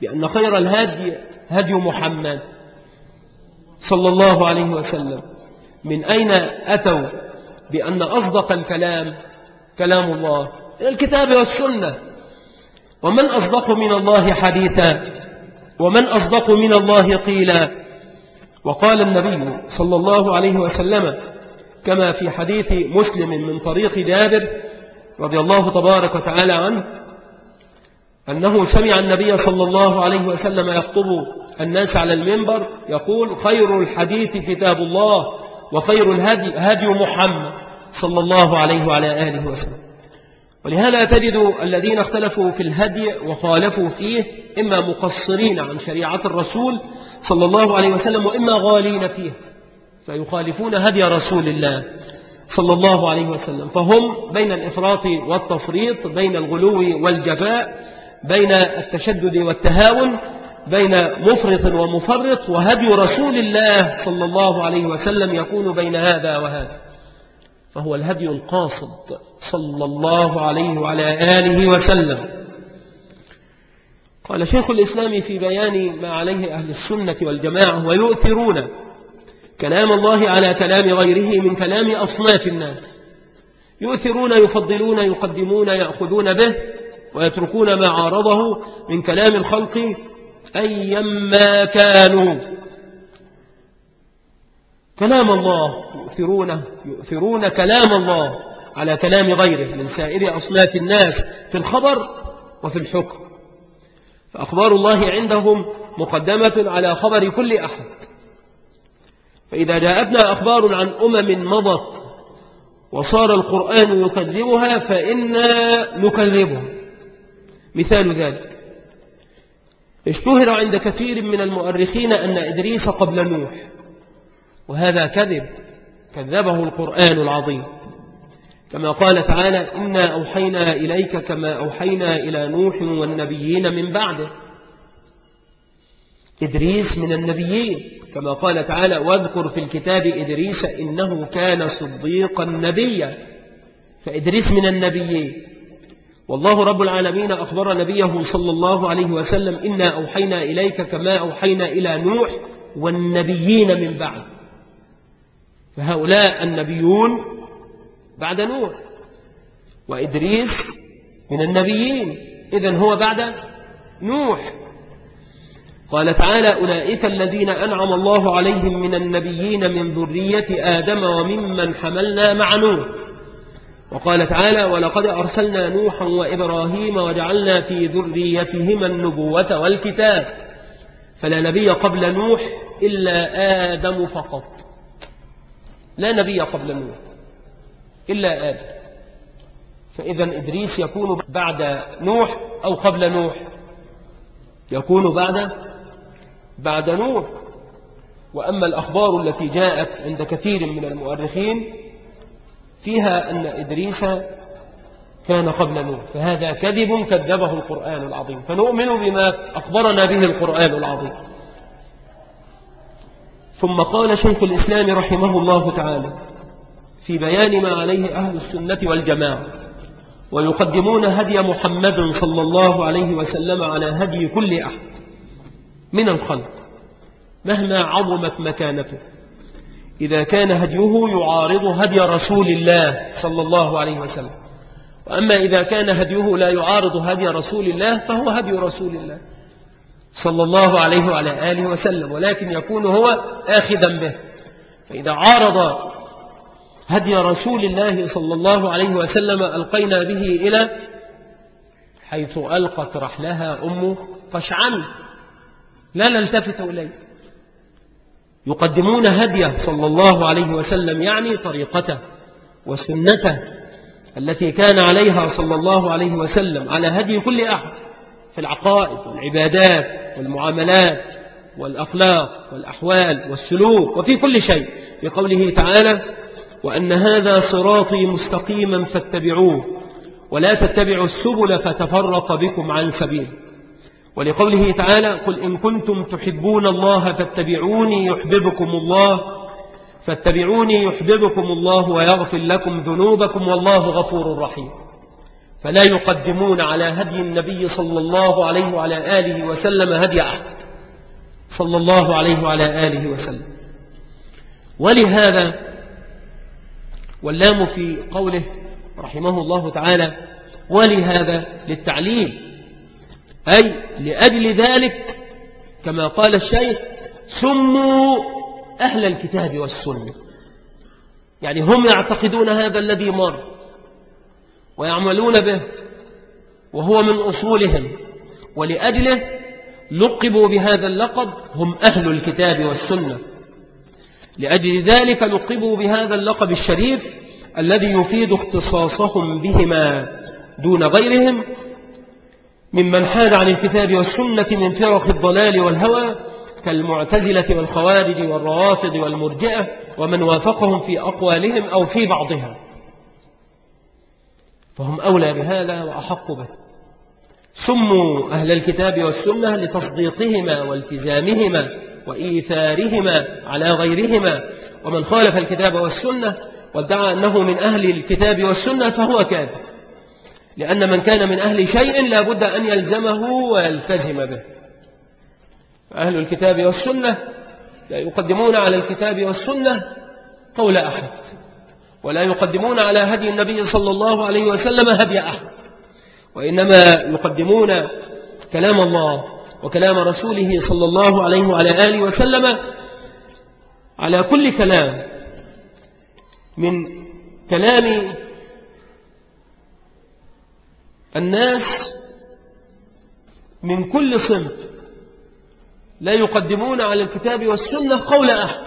بأن خير الهدي هدي محمد صلى الله عليه وسلم. من أين أتوا؟ بأن أصدق الكلام كلام الله الكتاب والسنة. ومن أصدق من الله حديثا؟ ومن أصدق من الله قيلا؟ وقال النبي صلى الله عليه وسلم كما في حديث مسلم من طريق جابر رضي الله تبارك وتعالى عنه أنه سمع النبي صلى الله عليه وسلم يخطب الناس على المنبر يقول خير الحديث كتاب الله وخير الهدي هدي محمد صلى الله عليه وعلى آله وسلم. ولهذا تجد الذين اختلفوا في الهدي وخالفوا فيه إما مقصرين عن شريعة الرسول صلى الله عليه وسلم وإما غالين فيه فيخالفون هدي رسول الله صلى الله عليه وسلم. فهم بين الإفراط والتفريط بين الغلو والجفاء بين التشدد والتهاون بين مفرط ومفرط. وهدي رسول الله صلى الله عليه وسلم يكون بين هذا وهذا. فهو الهدي القاصد صلى الله عليه وعلى آله وسلم. قال شيخ الإسلام في بيان ما عليه أهل السنة والجماعة ويؤثرون كلام الله على كلام غيره من كلام أصناف الناس. يؤثرون يفضلون يقدمون يأخذون به ويتركون ما عارضه من كلام الخلق أيما كانوا. كلام الله يؤثرون, يؤثرون كلام الله على كلام غيره من سائر أصناف الناس في الخبر وفي الحكم. فأخبار الله عندهم مقدمة على خبر كل أحد. فإذا جاءتنا أخبار عن أمم مضت وصار القرآن يكذبها فإنا نكذبه مثال ذلك اشتهر عند كثير من المؤرخين أن إدريس قبل نوح وهذا كذب كذبه القرآن العظيم. كما قال تعالى إنا أوحينا إليك كما أوحينا إلى نوح والنبيين من بعده. إدريس من النبيين. كما قال تعالى واذكر في الكتاب إدريس إنه كان صديقا نبيا. فإدريس من النبيين. والله رب العالمين أخبر نبيه صلى الله عليه وسلم إنا أوحينا إليك كما أوحينا إلى نوح والنبيين من بعد فهؤلاء النبيون بعد نوح. وإدريس من النبيين. إذن هو بعد نوح. قال تعالى أولئك الذين أنعم الله عليهم من النبيين من ذرية آدم وممن حملنا مع نوح. وقال تعالى ولقد أرسلنا نوحا وإبراهيم وجعلنا في ذريتهما النبوة والكتاب. فلا نبي قبل نوح إلا آدم فقط. لا نبي قبل نوح. إلا آدم. فإذا إدريس يكون بعد نوح أو قبل نوح؟ يكون بعد بعد نوح. وأما الأخبار التي جاءت عند كثير من المؤرخين فيها أن إدريس كان قبل نوح فهذا كذب كذبه القرآن العظيم. فنؤمن بما أخبرنا به القرآن العظيم. ثم قال شيخ الإسلام رحمه الله تعالى في بيان ما عليه أهل السنة والجماعة. ويقدمون هدي محمد صلى الله عليه وسلم على هدي كل أحد من الخلق مهما عظمت مكانته. إذا كان هديه يعارض هدي رسول الله صلى الله عليه وسلم. وأما إذا كان هديه لا يعارض هدي رسول الله فهو هدي رسول الله صلى الله عليه وعلى آله وسلم ولكن يكون هو آخذا به. فإذا عارض هدي رسول الله صلى الله عليه وسلم ألقينا به إلى حيث ألقت رحلها أم قشعن لا نلتفت إليه. يقدمون هديه صلى الله عليه وسلم يعني طريقته وسنته التي كان عليها صلى الله عليه وسلم على هدي كل أحد في العقائد والعبادات والمعاملات والأخلاق والأحوال والسلوك وفي كل شيء. بقوله تعالى وأن هذا صراطي مستقيما فاتبعوه ولا تتبعوا السبل فتفرق بكم عن سبيل. ولقوله تعالى قل إن كنتم تحبون الله فاتبعوني يحببكم الله فاتبعوني يحببكم الله ويغفر لكم ذنوبكم والله غفور رحيم. فلا يقدمون على هدي النبي صلى الله عليه وعلى آله وسلم هدي أحد. صلى الله عليه وعلى آله وسلم. ولهذا واللام في قوله رحمه الله تعالى ولهذا للتعليم أي لأجل ذلك كما قال الشيخ سموا أهل الكتاب والسنة. يعني هم يعتقدون هذا الذي مر ويعملون به وهو من أصولهم ولأجله لقبوا بهذا اللقب هم أهل الكتاب والسنة. لأجل ذلك لقبوا بهذا اللقب الشريف الذي يفيد اختصاصهم بهما دون غيرهم ممن حاد عن الكتاب والسنة من فرق الضلال والهوى كالمعتزلة والخوارج والروافض والمرجئة ومن وافقهم في أقوالهم أو في بعضها. فهم أولى بهذا وأحق به. سموا أهل الكتاب والسنة لتصديقهما والتزامهما وإيثارهما على غيرهما. ومن خالف الكتاب والسنة وادعى أنه من أهل الكتاب والسنة فهو كافر. لأن من كان من أهل شيء لا بد أن يلزمه ويلتزم به. أهل الكتاب والسنة لا يقدمون على الكتاب والسنة قول أحد ولا يقدمون على هدي النبي صلى الله عليه وسلم هدي أحد وإنما يقدمون كلام الله وكلام رسوله صلى الله عليه وعلى آله وسلم على كل كلام من كلام الناس من كل صنف لا يقدمون على الكتاب والسنة قول أحد.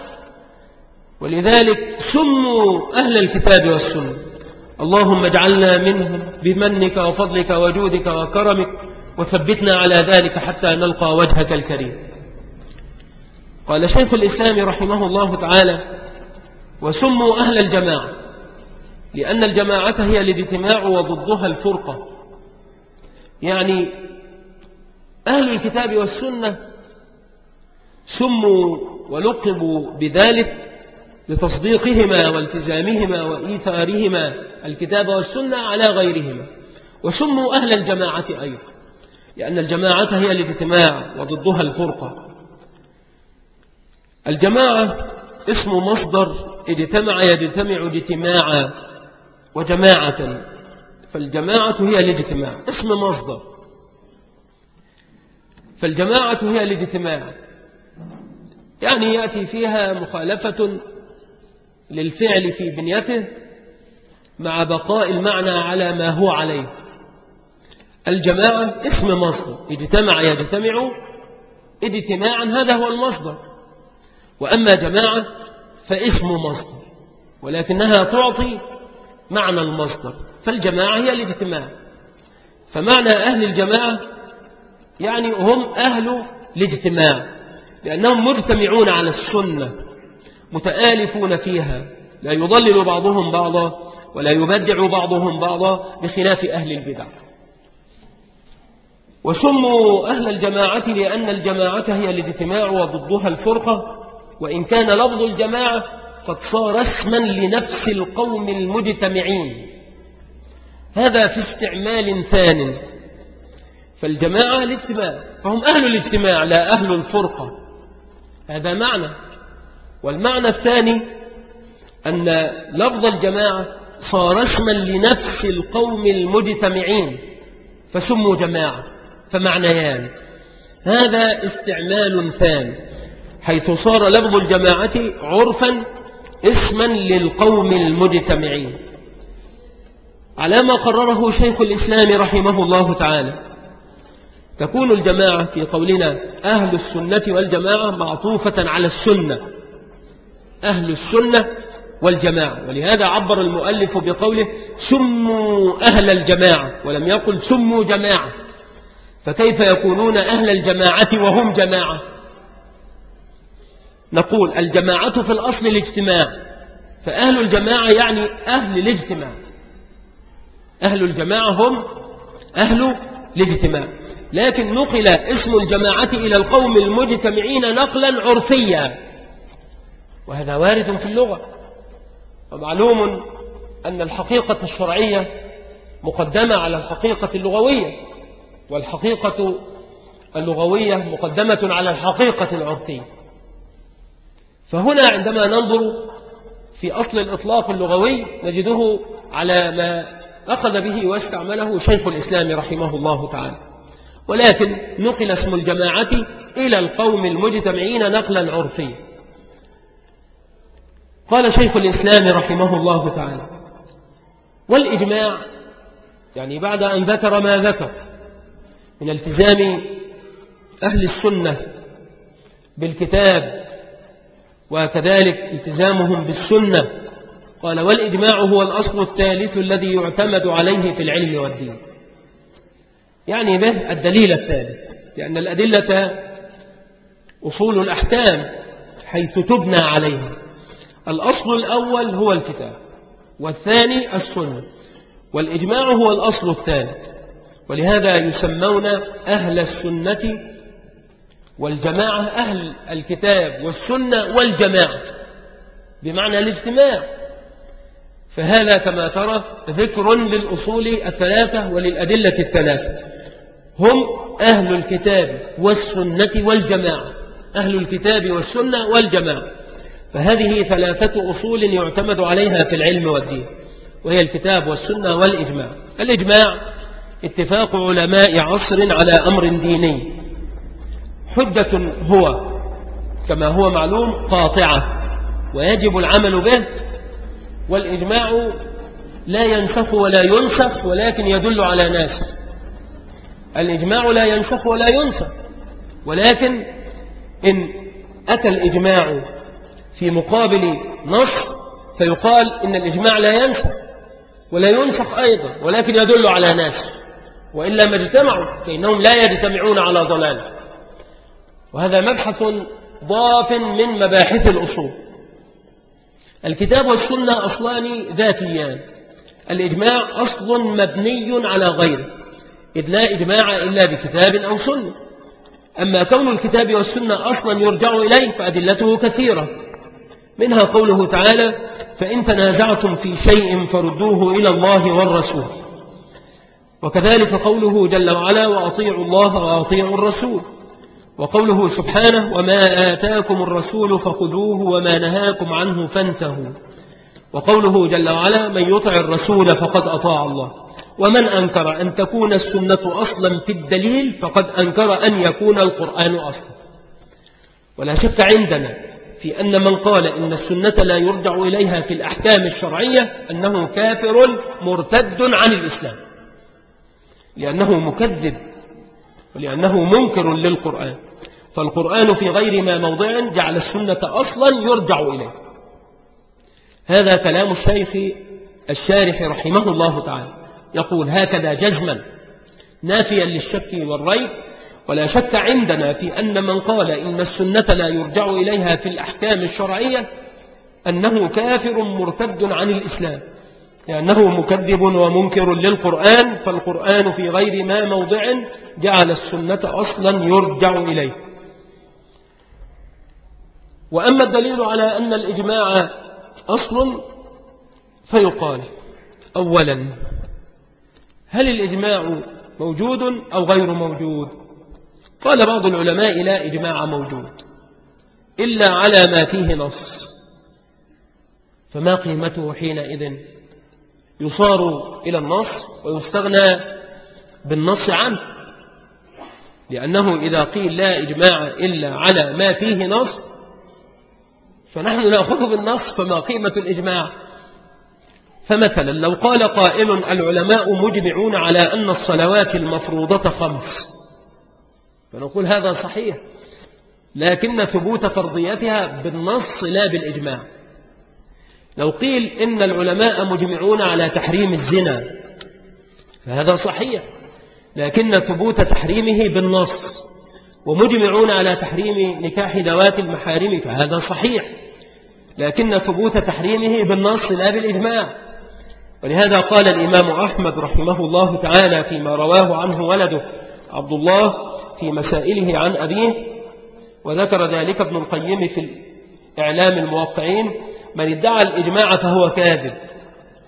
ولذلك سموا أهل الكتاب والسنة. اللهم اجعلنا منهم بمنك وفضلك وجودك وكرمك. وثبتنا على ذلك حتى نلقى وجهك الكريم. قال شيخ الإسلام رحمه الله تعالى وسموا أهل الجماعة لأن الجماعة هي الاجتماع وضدها الفرقة. يعني أهل الكتاب والسنة سموا ولقبوا بذلك لتصديقهما والتزامهما وإيثارهما الكتاب والسنة على غيرهما. وسموا أهل الجماعة أيضا. لأن الجماعة هي الاجتماع وضدها الفرقة. الجماعة اسم مصدر اجتمع يجتمع اجتماعا وجماعة فالجماعة هي الاجتماع اسم مصدر. فالجماعة هي الاجتماع. يعني يأتي فيها مخالفة للفعل في بنيته مع بقاء المعنى على ما هو عليه. الجماعة اسم مصدر اجتمع يجتمع اجتماعا هذا هو المصدر. وأما جماعة فاسم مصدر ولكنها تعطي معنى المصدر فالجماعة هي الاجتماع. فمعنى أهل الجماعة يعني هم أهل الاجتماع لأنهم مجتمعون على السنة متآلفون فيها. لا يضلل بعضهم بعضا ولا يبدع بعضهم بعضا بخلاف أهل البدع. وسموا أهل الجماعة لأن الجماعة هي الاجتماع وضدها الفرقة وإن كان لفظ الجماعة قد صار اسما لنفس القوم المجتمعين. هذا في استعمال ثان. فالجماعة الاجتماع فهم أهل الاجتماع لا أهل الفرقة. هذا معنى. والمعنى الثاني أن لفظ الجماعة صار اسما لنفس القوم المجتمعين فسموا جماعة. فمعنيان. هذا استعمال ثاني حيث صار لفظ الجماعة عرفا اسما للقوم المجتمعين. على ما قرره شيخ الإسلام رحمه الله تعالى. تكون الجماعة في قولنا أهل السنة والجماعة معطوفة على السنة. أهل السنة والجماعة. ولهذا عبر المؤلف بقوله سموا أهل الجماعة ولم يقل سموا جماعة فكيف يكونون أهل الجماعة وهم جماعة؟ نقول الجماعة في الأصل الاجتماع فأهل الجماعة يعني أهل الاجتماع. أهل الجماعة هم أهل الاجتماع. لكن نقل اسم الجماعة إلى القوم المجتمعين نقلا عرفيا. وهذا وارد في اللغة. ومعلوم أن الحقيقة الشرعية مقدمة على الحقيقة اللغوية. والحقيقة اللغوية مقدمة على الحقيقة العرفية. فهنا عندما ننظر في أصل الإطلاق اللغوي نجده على ما أخذ به واستعمله شيخ الإسلام رحمه الله تعالى. ولكن نقل اسم الجماعة إلى القوم المجتمعين نقلا عرفيا. قال شيخ الإسلام رحمه الله تعالى والإجماع يعني بعد أن ذكر ما ذكر من التزام أهل السنة بالكتاب وكذلك التزامهم بالسنة. قال والإجماع هو الأصل الثالث الذي يعتمد عليه في العلم والدين. يعني به الدليل الثالث لأن الأدلة أصول الأحكام حيث تبنى عليها. الأصل الأول هو الكتاب والثاني السنة. والإجماع هو الأصل الثالث. ولهذا يسمون أهل السنة والجماعة أهل الكتاب والسنة والجماعة بمعنى الاجتماع. فهذا كما ترى ذكر للأصول الثلاثة وللأدلة الثلاثة. هم أهل الكتاب والسنة والجماعة. أهل الكتاب والسنة والجماعة. فهذه ثلاثة أصول يعتمد عليها في العلم والدين وهي الكتاب والسنة والإجماع. الإجماع اتفاق علماء عصر على أمر ديني. حجة هو كما هو معلوم قاطعة ويجب العمل به والإجماع لا ينسخ ولا ينسخ ولكن يدل على ناسخ. الإجماع لا ينسخ ولا ينسخ ولكن إن أتى الإجماع في مقابل نص فيقال إن الإجماع لا ينسخ ولا ينسخ أيضا ولكن يدل على ناسخ. وإلا ما اجتمعوا فإنهم لا يجتمعون على ضلال. وهذا مبحث ضاف من مباحث الأصول. الكتاب والسنة أصلان ذاتيان. الإجماع أصل مبني على غيره إذ لا إجماع إلا بكتاب أو سنة. أما كون الكتاب والسنة أصلا يرجع إليه فأدلته كثيرة. منها قوله تعالى فإن تنازعتم في شيء فردوه إلى الله والرسول. وكذلك قوله جل وعلا وأطيعوا الله وأطيعوا الرسول. وقوله سبحانه وما آتاكم الرسول فخذوه وما نهاكم عنه فانتهوا. وقوله جل وعلا من يطع الرسول فقد أطاع الله. ومن أنكر أن تكون السنة أصلا في الدليل فقد أنكر أن يكون القرآن أصلا. ولا شك عندنا في أن من قال إن السنة لا يرجع إليها في الأحكام الشرعية أنه كافر مرتد عن الإسلام. لأنه مكذب ولأنه منكر للقرآن. فالقرآن في غير ما موضع جعل السنة أصلا يرجع إليه. هذا كلام الشيخ الشارح رحمه الله تعالى. يقول هكذا جزما نافيا للشك والريب ولا شك عندنا في أن من قال إن السنة لا يرجع إليها في الأحكام الشرعية أنه كافر مرتد عن الإسلام. لأنه مكذب ومنكر للقرآن فالقرآن في غير ما موضع جعل السنة أصلا يرجع إليه. وأما الدليل على أن الإجماع أصل فيقال أولا هل الإجماع موجود أو غير موجود؟ قال بعض العلماء لا إجماع موجود إلا على ما فيه نص فما قيمته حينئذ؟ يصار إلى النص ويستغنى بالنص عنه. لأنه إذا قيل لا إجماع إلا على ما فيه نص فنحن نأخذ بالنص فما قيمة الإجماع. فمثلا لو قال قائل العلماء مجمعون على أن الصلوات المفروضة خمس. فنقول هذا صحيح لكن ثبوت فرضيتها بالنص لا بالإجماع. لو قيل إن العلماء مجمعون على تحريم الزنا فهذا صحيح لكن ثبوت تحريمه بالنص ومجمعون على تحريم نكاح ذوات المحارم فهذا صحيح لكن ثبوت تحريمه بالنص لا بالإجماع. ولهذا قال الإمام أحمد رحمه الله تعالى فيما رواه عنه ولده عبد الله في مسائله عن أبيه وذكر ذلك ابن القيم في إعلام الموقعين من ادعى الإجماع فهو كاذب.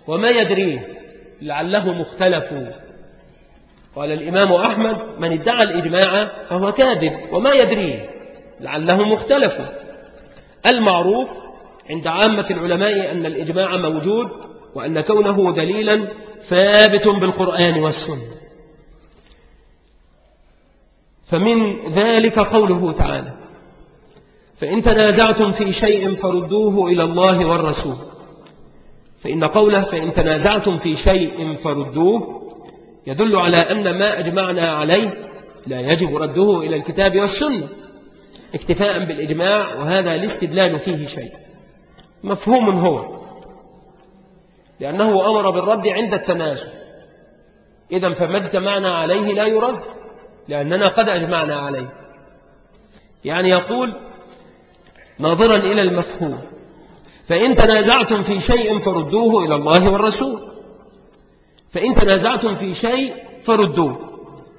وما يدريه لعله مختلف. قال الإمام أحمد من ادعى الإجماع فهو كاذب وما يدريه لعله مختلف. المعروف عند عامة العلماء أن الإجماع موجود وأن كونه دليلا ثابت بالقرآن والسنة. فمن ذلك قوله تعالى فإن تنازعتم في شيء فردوه إلى الله والرسول. فإن قوله فإن تنازعتم في شيء فردوه يدل على أن ما أجمعنا عليه لا يجب رده إلى الكتاب والسنة اكتفاء بالإجماع وهذا الاستدلال فيه شيء. مفهوم هو لأنه أمر بالرد عند التنازع. إذا فما اجتمعنا عليه لا يرد لأننا قد أجمعنا عليه. يعني يقول ناظرا إلى المفهوم. فإن تنازعتم في شيء فردوه إلى الله والرسول. فإن تنازعتم في شيء فردوه.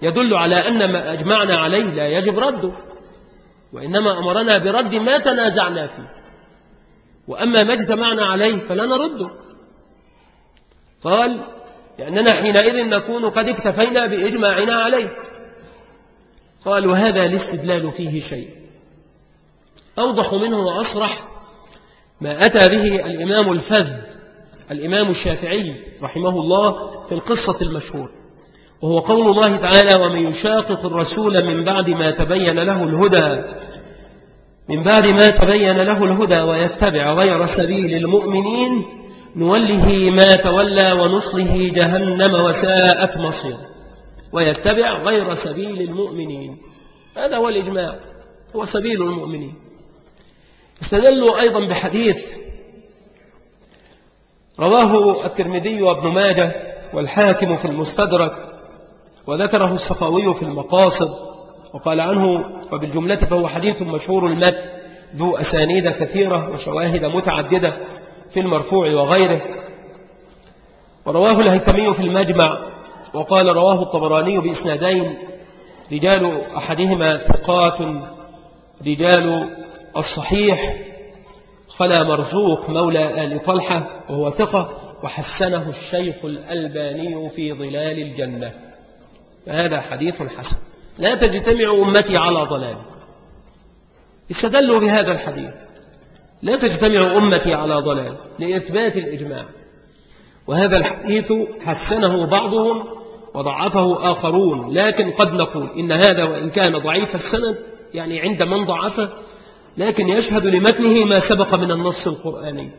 يدل على أن ما أجمعنا عليه لا يجب رده. وإنما أمرنا برد ما تنازعنا فيه. وأما ما اجتمعنا عليه فلا نرده. قال لأننا حينئذ نكون قد اكتفينا بإجماعنا عليه. قال وهذا الاستدلال فيه شيء. أوضح منه وأصرح ما أتى به الإمام الفذ الإمام الشافعي رحمه الله في القصة المشهور وهو قول الله تعالى ومن يشاقق الرسول من بعد ما تبين له الهدى من بعد ما تبين له الهدى ويتبع غير سبيل المؤمنين نوله ما تولى ونصله جهنم وساءت مصير ويتبع غير سبيل المؤمنين. هذا هو الإجماع هو سبيل المؤمنين. استدلوا أيضا بحديث رواه الترمذي وابن ماجه والحاكم في المستدرك وذكره الصفاوي في المقاصد وقال عنه وبالجملة فهو حديث مشهور المد ذو أسانيد كثيرة وشواهد متعددة في المرفوع وغيره. ورواه الهيثمي في المجمع وقال رواه الطبراني بإسنادين رجال أحدهما ثقات رجال الصحيح خلا مرزوق مولى آل طلحة وهو ثقة وحسنه الشيخ الألباني في ظلال الجنة. فهذا حديث حسن. لا تجتمع أمتي على ضلال. استدلوا بهذا الحديث. لا تجتمع أمتي على ضلال لإثبات الإجماع. وهذا الحديث حسنه بعضهم وضعفه آخرون. لكن قد نقول إن هذا وإن كان ضعيف السند يعني عند من ضعفه لكن يشهد لمتنه ما سبق من النص القرآني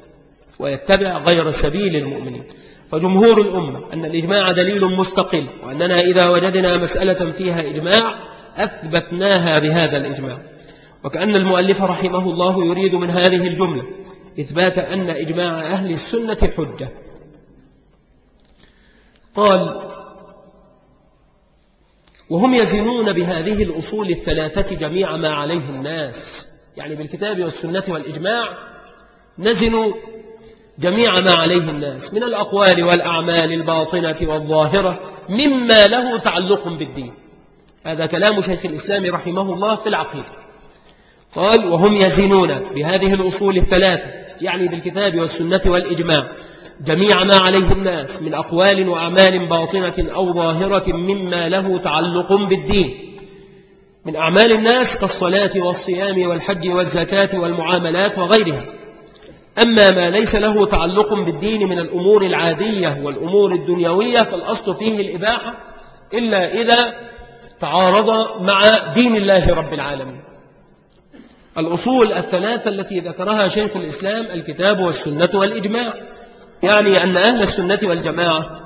ويتبع غير سبيل المؤمنين. فجمهور الأمة أن الإجماع دليل مستقل وأننا إذا وجدنا مسألة فيها إجماع أثبتناها بهذا الإجماع. وكأن المؤلف رحمه الله يريد من هذه الجملة إثبات أن إجماع أهل السنة حجة. قال وهم يزنون بهذه الأصول الثلاثة جميع ما عليه الناس. يعني بالكتاب والسنة والإجماع نزن جميع ما عليه الناس من الأقوال والأعمال الباطنة والظاهرة مما له تعلق بالدين. هذا كلام شيخ الإسلام رحمه الله في العقيدة. قال وهم يزنون بهذه الأصول الثلاثة يعني بالكتاب والسنة والإجماع جميع ما عليه الناس من أقوال وأعمال باطنة أو ظاهرة مما له تعلق بالدين. من أعمال الناس كالصلاة والصيام والحج والزكاة والمعاملات وغيرها. أما ما ليس له تعلق بالدين من الأمور العادية والأمور الدنيوية فالأصل فيه الإباحة إلا إذا تعارض مع دين الله رب العالمين. الأصول الثلاثة التي ذكرها شيخ الإسلام الكتاب والسنة والإجماع. يعني أن أهل السنة والجماعة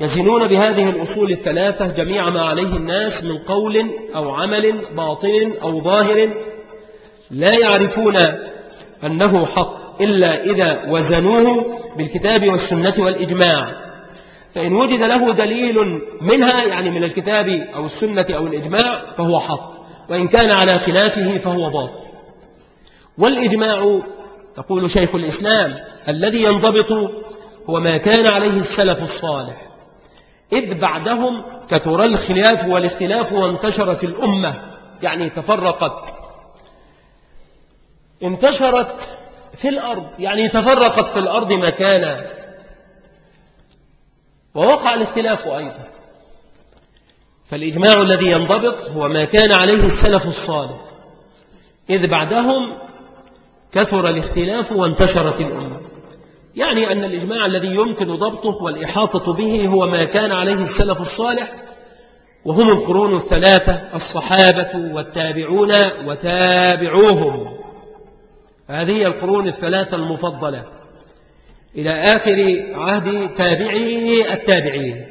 يزنون بهذه الأصول الثلاثة جميع ما عليه الناس من قول أو عمل باطن أو ظاهر. لا يعرفون أنه حق إلا إذا وزنوه بالكتاب والسنة والإجماع. فإن وجد له دليل منها يعني من الكتاب أو السنة أو الإجماع فهو حق. وإن كان على خلافه فهو باطل. والإجماع يقول شيخ الإسلام الذي ينضبط هو ما كان عليه السلف الصالح. إذ بعدهم كثر الخلاف والاختلاف وانتشرت الأمة يعني تفرقت. انتشرت في الأرض يعني تفرقت في الأرض مكانا. ووقع الاختلاف أيضا. فالإجماع الذي ينضبط هو ما كان عليه السلف الصالح. إذ بعدهم كثر الاختلاف وانتشرت الأمة. يعني أن الإجماع الذي يمكن ضبطه والإحاطة به هو ما كان عليه السلف الصالح وهم القرون الثلاثة الصحابة والتابعون وتابعوهم. هذه القرون الثلاثة المفضلة. إلى آخر عهد تابعي التابعين.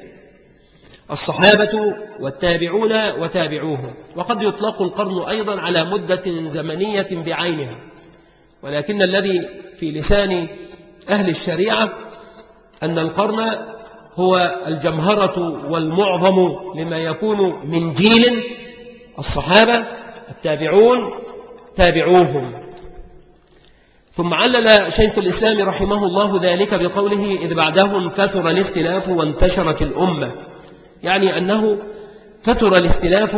الصحابة والتابعون وتابعوهم. وقد يطلق القرن أيضا على مدة زمنية بعينها. ولكن الذي في لسان أهل الشريعة أن القرن هو الجمهرة والمعظم لما يكون من جيل الصحابة التابعون تابعوهم. ثم علل شيخ الإسلام رحمه الله ذلك بقوله إذ بعدهم كثر الاختلاف وانتشرت الأمة. يعني أنه كثر الاختلاف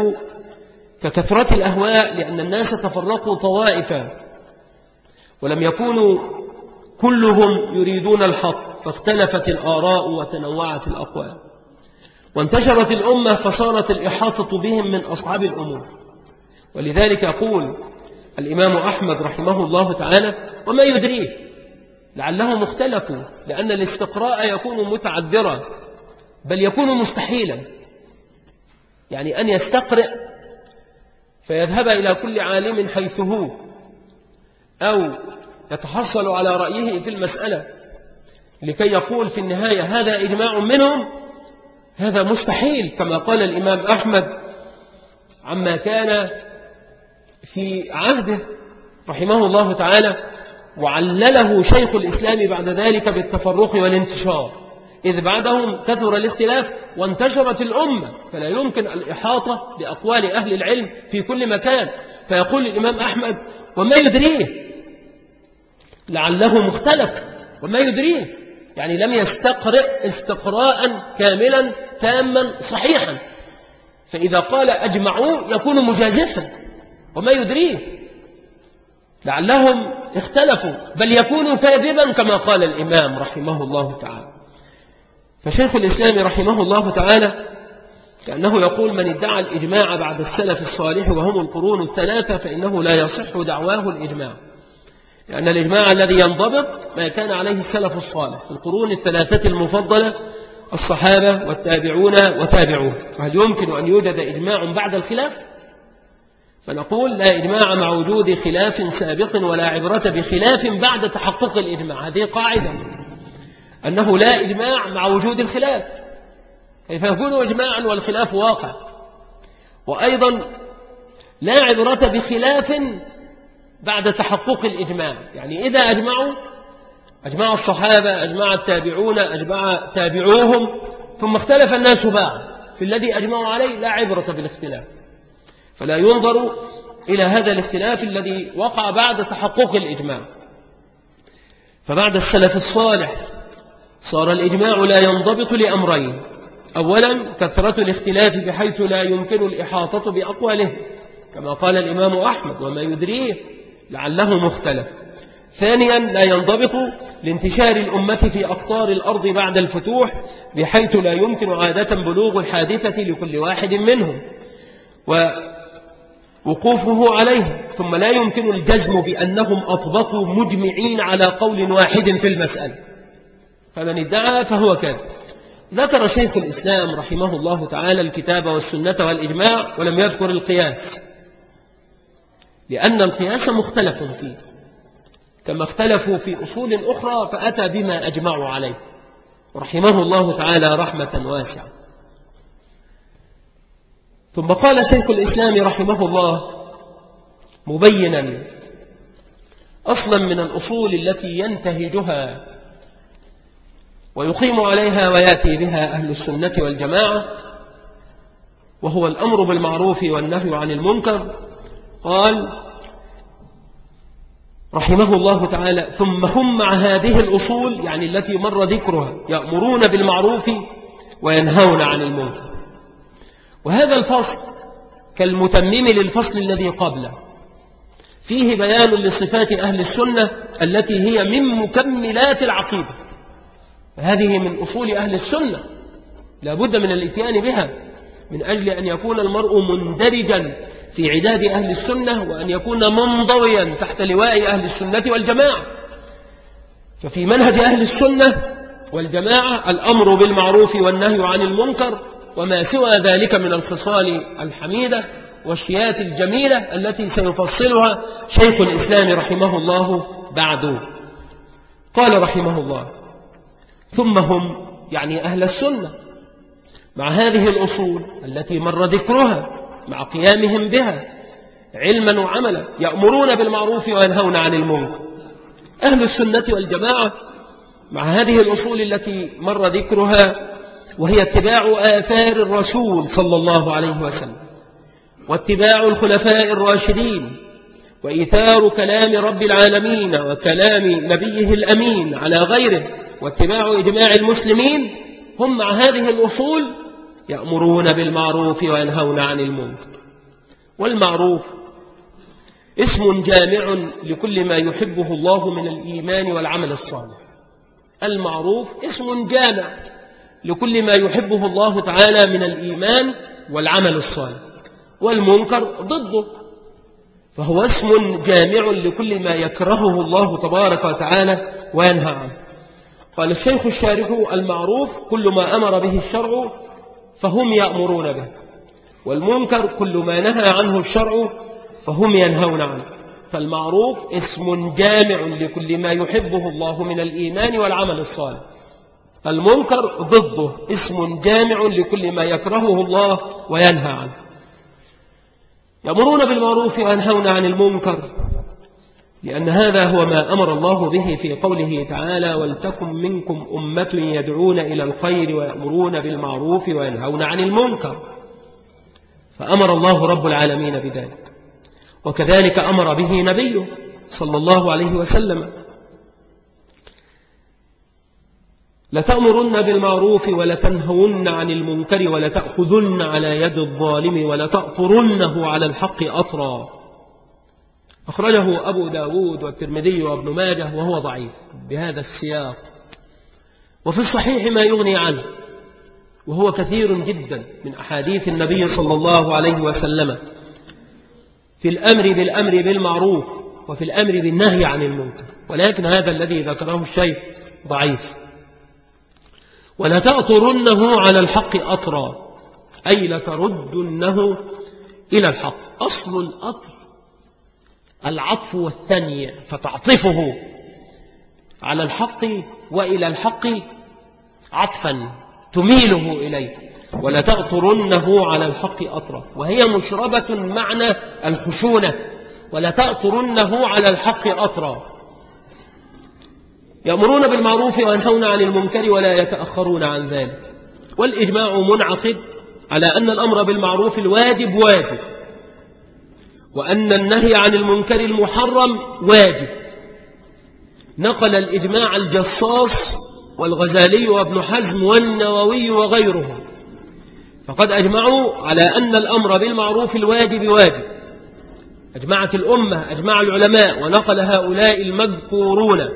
ككثرة الأهواء لأن الناس تفرقوا طوائفا ولم يكونوا كلهم يريدون الحق فاختلفت الآراء وتنوعت الأقوال. وانتشرت الأمة فصارت الإحاطة بهم من أصعب الأمور. ولذلك يقول الإمام أحمد رحمه الله تعالى وما يدريه لعلهم اختلفوا لأن الاستقراء يكون متعذرا بل يكون مستحيلا. يعني أن يستقرئ فيذهب إلى كل عالم حيث هو أو يتحصل على رأيه في المسألة. لكي يقول في النهاية هذا إجماع منهم؟ هذا مستحيل كما قال الإمام أحمد عما كان في عهده رحمه الله تعالى وعلله شيخ الإسلام بعد ذلك بالتفرق والانتشار. إذ بعدهم كثر الاختلاف وانتشرت الأمة فلا يمكن الإحاطة بأقوال أهل العلم في كل مكان. فيقول الإمام أحمد وما يدريه؟ لعله مختلف وما يدريه. يعني لم يستقرئ استقراء كاملا تاما صحيحا. فإذا قال أجمعوا يكون مجازفا وما يدريه. لعلهم اختلفوا بل يكونوا كاذبا كما قال الإمام رحمه الله تعالى. فشيخ الإسلام رحمه الله تعالى كأنه يقول من ادعى الإجماع بعد السلف الصالح وهم القرون الثلاثة فإنه لا يصح دعواه الإجماع. لأن الإجماع الذي ينضبط ما كان عليه السلف الصالح في القرون الثلاثة المفضلة الصحابة والتابعون وتابعوه. فهل يمكن أن يوجد إجماع بعد الخلاف؟ فنقول لا إجماع مع وجود خلاف سابق ولا عبرة بخلاف بعد تحقق الإجماع. هذه قاعدة. أنه لا إجماع مع وجود الخلاف. كيف يكون إجماعا والخلاف واقع؟ وأيضا لا عبرة بخلاف بعد تحقق الإجماع. يعني إذا أجمعوا أجمع الصحابة أجمع التابعون أجمع تابعوهم ثم اختلف الناس بعد في الذي أجمعوا عليه لا عبرة بالاختلاف. فلا ينظر إلى هذا الاختلاف الذي وقع بعد تحقق الإجماع. فبعد السلف الصالح صار الإجماع لا ينضبط لأمرين. أولا كثرة الاختلاف بحيث لا يمكن الإحاطة بأقواله كما قال الإمام أحمد وما يدريه لعله مختلف. ثانيا لا ينضبط لانتشار الأمة في أقطار الأرض بعد الفتوح بحيث لا يمكن عادة بلوغ الحادثة لكل واحد منهم ووقوفه عليه ثم لا يمكن الجزم بأنهم أطبقوا مجمعين على قول واحد في المسألة. فمن ادعى فهو كاذب. ذكر شيخ الإسلام رحمه الله تعالى الكتاب والسنة والإجماع ولم يذكر القياس. لأن القياس مختلف فيه. كما اختلفوا في أصول أخرى فأتى بما أجمعوا عليه. رحمه الله تعالى رحمة واسعة. ثم قال شيخ الإسلام رحمه الله مبينا أصلا من الأصول التي ينتهجها ويقيم عليها ويأتي بها أهل السنة والجماعة وهو الأمر بالمعروف والنهي عن المنكر قال رحمه الله تعالى ثم هم مع هذه الأصول يعني التي مر ذكرها يأمرون بالمعروف وينهون عن المنكر. وهذا الفصل كالمتمم للفصل الذي قبله. فيه بيان لصفات أهل السنة التي هي من مكملات العقيدة. هذه من أصول أهل السنة. لا بد من الإتيان بها. من أجل أن يكون المرء مندرجا في عداد أهل السنة وأن يكون منضويا تحت لواء أهل السنة والجماعة. ففي منهج أهل السنة والجماعة الأمر بالمعروف والنهي عن المنكر وما سوى ذلك من الخصال الحميدة والشيات الجميلة التي سيفصلها شيخ الإسلام رحمه الله بعد. قال رحمه الله ثم هم يعني أهل السنة مع هذه الأصول التي مر ذكرها مع قيامهم بها علما وعملا يأمرون بالمعروف وينهون عن المنكر. أهل السنة والجماعة مع هذه الأصول التي مر ذكرها وهي اتباع آثار الرسول صلى الله عليه وسلم واتباع الخلفاء الراشدين وإيثار كلام رب العالمين وكلام نبيه الأمين على غيره واتباع إجماع المسلمين هم مع هذه الأصول يأمرون بالمعروف وينهون عن المنكر. والمعروف اسم جامع لكل ما يحبه الله من الإيمان والعمل الصالح. المعروف اسم جامع لكل ما يحبه الله تعالى من الإيمان والعمل الصالح. والمنكر ضده. فهو اسم جامع لكل ما يكرهه الله تبارك وتعالى وينهى عنه. قال الشيخ الشارح المعروف كل ما أمر به الشرع فهم يأمرون به. والمنكر كل ما نهى عنه الشرع فهم ينهون عنه. فالمعروف اسم جامع لكل ما يحبه الله من الإيمان والعمل الصالح. المنكر ضده اسم جامع لكل ما يكرهه الله وينهى عنه. يأمرون بالمعروف وينهون عن المنكر. لأن هذا هو ما أمر الله به في قوله تعالى ولتكن منكم أمة يدعون إلى الخير ويأمرون بالمعروف وينهون عن المنكر. فأمر الله رب العالمين بذلك. وكذلك أمر به نبيه صلى الله عليه وسلم. لتأمرن بالمعروف ولتنهون عن المنكر ولتأخذن على يد الظالم ولتأطرنه على الحق أطرا. أخرجه أبو داود والترمذي وابن ماجه وهو ضعيف بهذا السياق. وفي الصحيح ما يغني عنه وهو كثير جدا من أحاديث النبي صلى الله عليه وسلم. في الأمر بالأمر بالمعروف وفي الأمر بالنهي عن المنكر. ولكن هذا الذي ذكره الشيخ ضعيف. ولا تأطرنه على الحق أطرا أي لتردنه إلى الحق. أصل الأطر العطف والثني فتعطفه على الحق وإلى الحق عطفا تميله إليه ولا تأطرنه على الحق أطرا. وهي مشربة معنى الخشونة. ولا تأطرنه على الحق أطرا. يأمرون بالمعروف وينهون عن المنكر ولا يتأخرون عن ذلك. والإجماع منعقد على أن الأمر بالمعروف الواجب واجب. وأن النهي عن المنكر المحرم واجب. نقل الإجماع الجصاص والغزالي وابن حزم والنووي وغيرهم. فقد أجمعوا على أن الأمر بالمعروف الواجب واجب. أجمعت الأمة أجمع العلماء ونقل هؤلاء المذكورون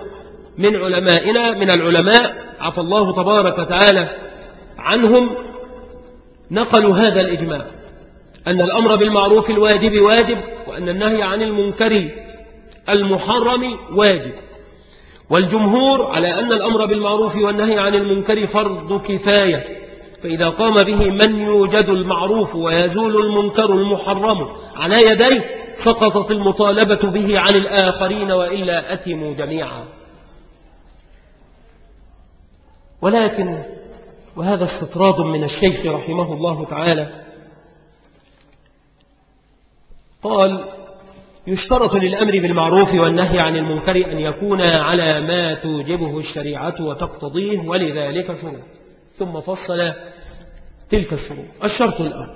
من علمائنا من العلماء عفى الله تبارك وتعالى عنهم نقلوا هذا الإجماع. أن الأمر بالمعروف الواجب واجب وأن النهي عن المنكر المحرم واجب. والجمهور على أن الأمر بالمعروف والنهي عن المنكر فرض كفاية. فإذا قام به من يوجد المعروف ويزول المنكر المحرم على يديه سقطت المطالبة به عن الآخرين وإلا أثموا جميعا. ولكن وهذا استطراد من الشيخ رحمه الله تعالى قال يشترط للأمر بالمعروف والنهي عن المنكر أن يكون على ما توجبه الشريعة وتقتضيه ولذلك شروط. ثم فصل تلك الشروط. الشرط الأول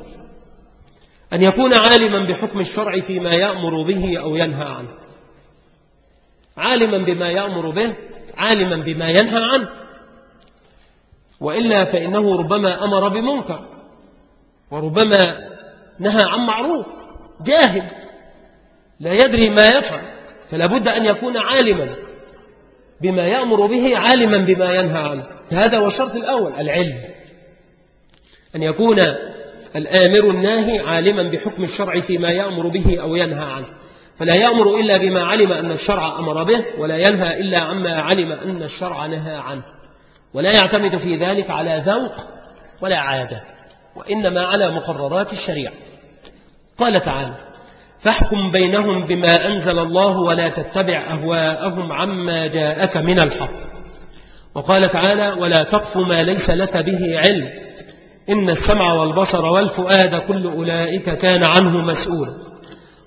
أن يكون عالما بحكم الشرع فيما يأمر به أو ينهى عنه. عالما بما يأمر به عالما بما ينهى عنه. وإلا فإنه ربما أمر بمنكر وربما نهى عن معروف. جاهل لا يدري ما يفعل فلا بد أن يكون عالما بما يأمر به عالما بما ينهى عنه. هذا هو الشرط الأول العلم. أن يكون الآمر الناهي عالما بحكم الشرع فيما يأمر به أو ينهى عنه. فلا يأمر إلا بما علم أن الشرع أمر به ولا ينهى إلا عما علم أن الشرع نهى عنه. ولا يعتمد في ذلك على ذوق ولا عادة وإنما على مقررات الشريعة. قال تعالى فاحكم بينهم بما أنزل الله ولا تتبع أهواءهم عما جاءك من الحق. وقال تعالى ولا تقف ما ليس لك به علم. إن السمع والبصر والفؤاد كل أولئك كان عنه مسؤولا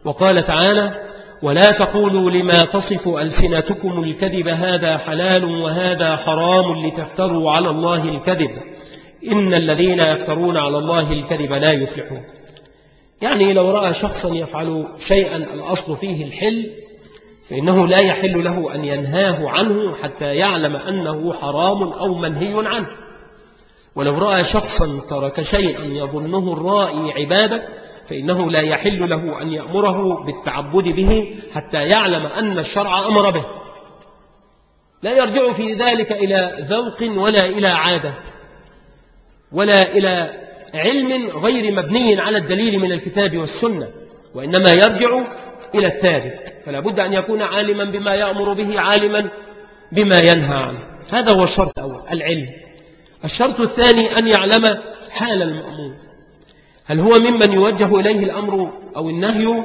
وقال تعالى ولا تقولوا لما تصف ألسنتكم الكذب هذا حلال وهذا حرام لتفتروا على الله الكذب. إن الذين يفترون على الله الكذب لا يفلحون. يعني لو رأى شخصا يفعل شيئا الأصل فيه الحل فإنه لا يحل له أن ينهاه عنه حتى يعلم أنه حرام أو منهي عنه. ولو رأى شخصا ترك شيئا يظنه الرائي عبادة فإنه لا يحل له أن يأمره بالتعبد به حتى يعلم أن الشرع أمر به. لا يرجع في ذلك إلى ذوق ولا إلى عادة ولا إلى علم غير مبني على الدليل من الكتاب والسنة وإنما يرجع إلى الثابت فلا بد أن يكون عالما بما يأمر به عالما بما ينهى عنه. هذا هو الشرط الأول العلم. الشرط الثاني أن يعلم حال المأمور هل هو ممن يوجه إليه الأمر أو النهي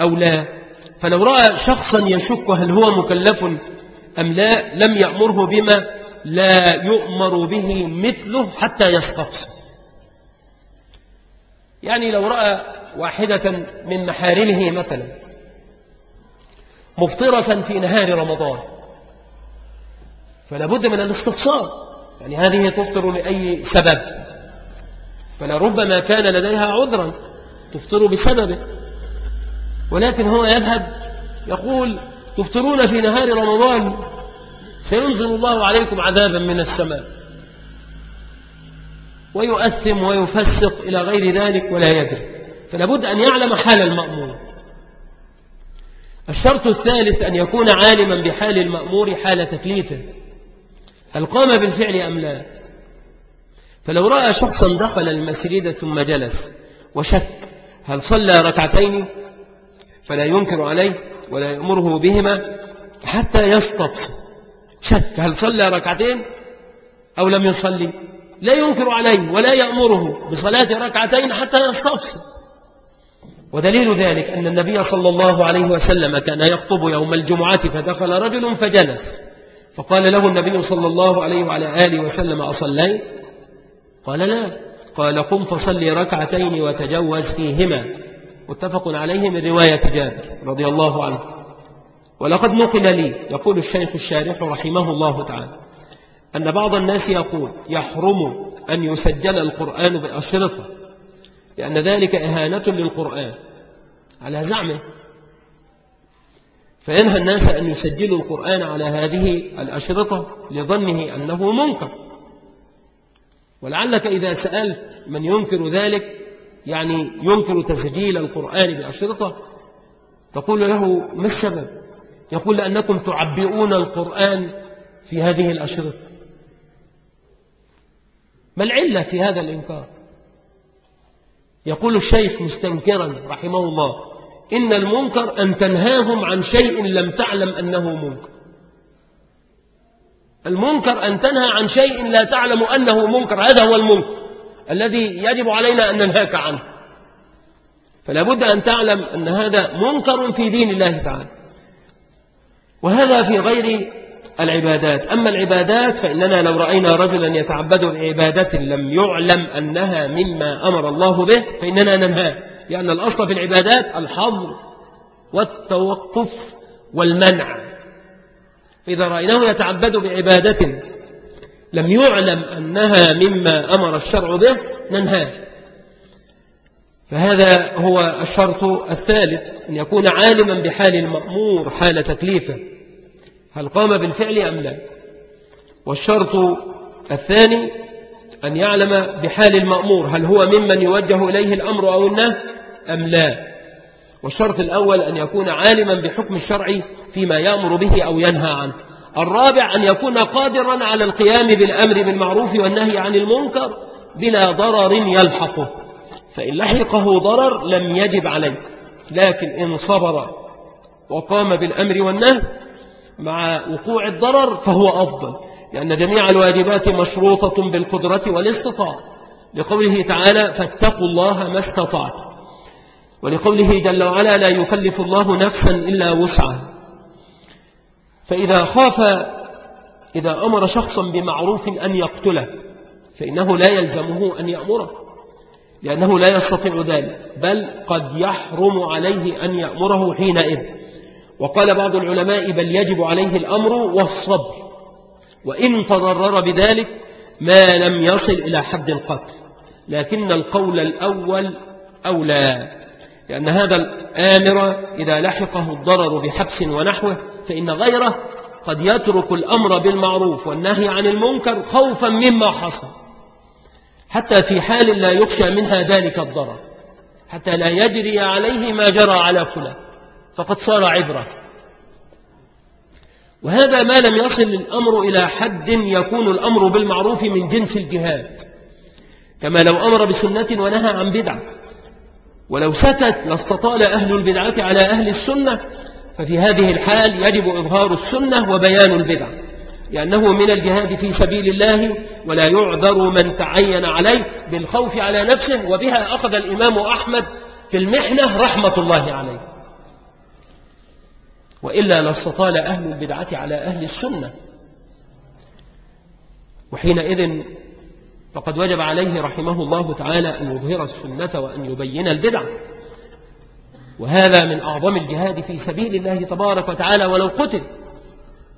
أو لا؟ فلو رأى شخصا يشك هل هو مكلف أم لا لم يأمره بما لا يؤمر به مثله حتى يستقصي يعني لو رأى واحدة من محارمه مثلا مفطرة في نهار رمضان فلا بد من الاستفسار. يعني هذه تفطر لأي سبب؟ فلربما كان لديها عذرا تفطر بسببه. ولكن هو يذهب يقول تفطرون في نهار رمضان سينزل الله عليكم عذابا من السماء. ويؤثم ويفسق إلى غير ذلك ولا يدري. فلا بد أن يعلم حال المأمور. الشرط الثالث أن يكون عالما بحال المأمور حال تكليفه. هل قام بالفعل أم لا؟ فلو رأى شخصا دخل المسجد ثم جلس وشك هل صلى ركعتين؟ فلا ينكر عليه ولا يأمره بهما حتى يستبصر. شك هل صلى ركعتين أو لم يصلي؟ لا ينكر عليه ولا يأمره بصلاة ركعتين حتى يستفصل ودليل ذلك أن النبي صلى الله عليه وسلم كان يخطب يوم الجمعة فدخل رجل فجلس. فقال له النبي صلى الله عليه وعلى آله وسلم أصلي قال لا. قال قم فصلي ركعتين وتجوز فيهما. متفق عليه من رواية جابر رضي الله عنه. ولقد نقل لي يقول الشيخ الشارح رحمه الله تعالى أن بعض الناس يقول يحرم أن يسجل القرآن بأشرطة لأن ذلك إهانة للقرآن. على زعمه. فينهى الناس أن يسجلوا القرآن على هذه الأشرطة لظنه أنه منكر. ولعلك إذا سألت من ينكر ذلك يعني ينكر تسجيل القرآن بأشرطة تقول له ما السبب؟ يقول لأنكم تعبئون القرآن في هذه الأشرطة. ما العلة في هذا الإنكار؟ يقول الشيخ مستنكرا رحمه الله إن المنكر أن تنهاهم عن شيء لم تعلم أنه منكر. المنكر أن تنهى عن شيء لا تعلم أنه منكر هذا هو المنكر الذي يجب علينا أن ننهاك عنه. فلا بد أن تعلم أن هذا منكر في دين الله تعالى. وهذا في غير العبادات. أما العبادات فإننا لو رأينا رجلا يتعبد بعبادة لم يعلم أنها مما أمر الله به فإننا ننهاه لأن الأصل في العبادات الحظر والتوقف والمنع. فإذا رأيناه يتعبد بعبادة لم يعلم أنها مما أمر الشرع به ننهاه فهذا هو الشرط الثالث أن يكون عالما بحال المأمور حال تكليفه. هل قام بالفعل أم لا؟ والشرط الثاني أن يعلم بحال المأمور هل هو ممن يوجه إليه الأمر أو النهي أم لا؟ والشرط الأول أن يكون عالما بحكم الشرع فيما يأمر به أو ينهى عنه. الرابع أن يكون قادرا على القيام بالأمر بالمعروف والنهي عن المنكر بلا ضرر يلحقه. فإن لحقه ضرر لم يجب عليه لكن إن صبر وقام بالأمر والنهي مع وقوع الضرر فهو أفضل لأن جميع الواجبات مشروطة بالقدرة والاستطاعة. لقوله تعالى فاتقوا الله ما استطعت ولقوله جل وعلا لا يكلف الله نفسا إلا وسعها. فإذا خاف إذا أمر شخصا بمعروف أن يقتله فإنه لا يلزمه أن يأمره لأنه لا يستطيع ذلك بل قد يحرم عليه أن يأمره حينئذ. وقال بعض العلماء بل يجب عليه الأمر والصبر وإن تضرر بذلك ما لم يصل إلى حد القتل لكن القول الأول أولى لأن هذا الآمر إذا لحقه الضرر بحبس ونحوه فإن غيره قد يترك الأمر بالمعروف والنهي عن المنكر خوفا مما حصل حتى في حال لا يخشى منها ذلك الضرر حتى لا يجري عليه ما جرى على فلان. فقد صار عبرة. وهذا ما لم يصل الأمر إلى حد يكون الأمر بالمعروف من جنس الجهاد. كما لو أمر بسنة ونهى عن بدعة. ولو سكت لاستطال أهل البدعة على أهل السنة ففي هذه الحال يجب إظهار السنة وبيان البدع لأنه من الجهاد في سبيل الله ولا يعذر من تعين عليه بالخوف على نفسه وبها أخذ الإمام أحمد في المحنة رحمة الله عليه. وإلا لاستطال أهل البدعة على أهل السنة. وحينئذ فقد وجب عليه رحمه الله تعالى أن يظهر السنة وأن يبين البدع. وهذا من أعظم الجهاد في سبيل الله تبارك وتعالى ولو قتل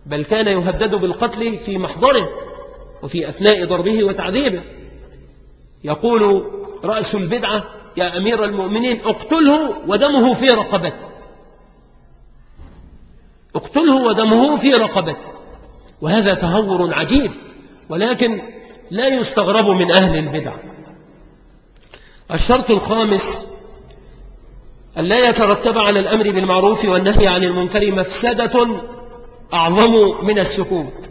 بل كان يهدد بالقتل في محضره وفي أثناء ضربه وتعذيبه. يقول رأس البدعة يا أمير المؤمنين اقتله ودمه في رقبته اقتله ودمه في رقبته. وهذا تهور عجيب ولكن لا يستغرب من أهل البدع. الشرط الخامس أن لا يترتب على الأمر بالمعروف والنهي عن المنكر مفسدة أعظم من السكوت.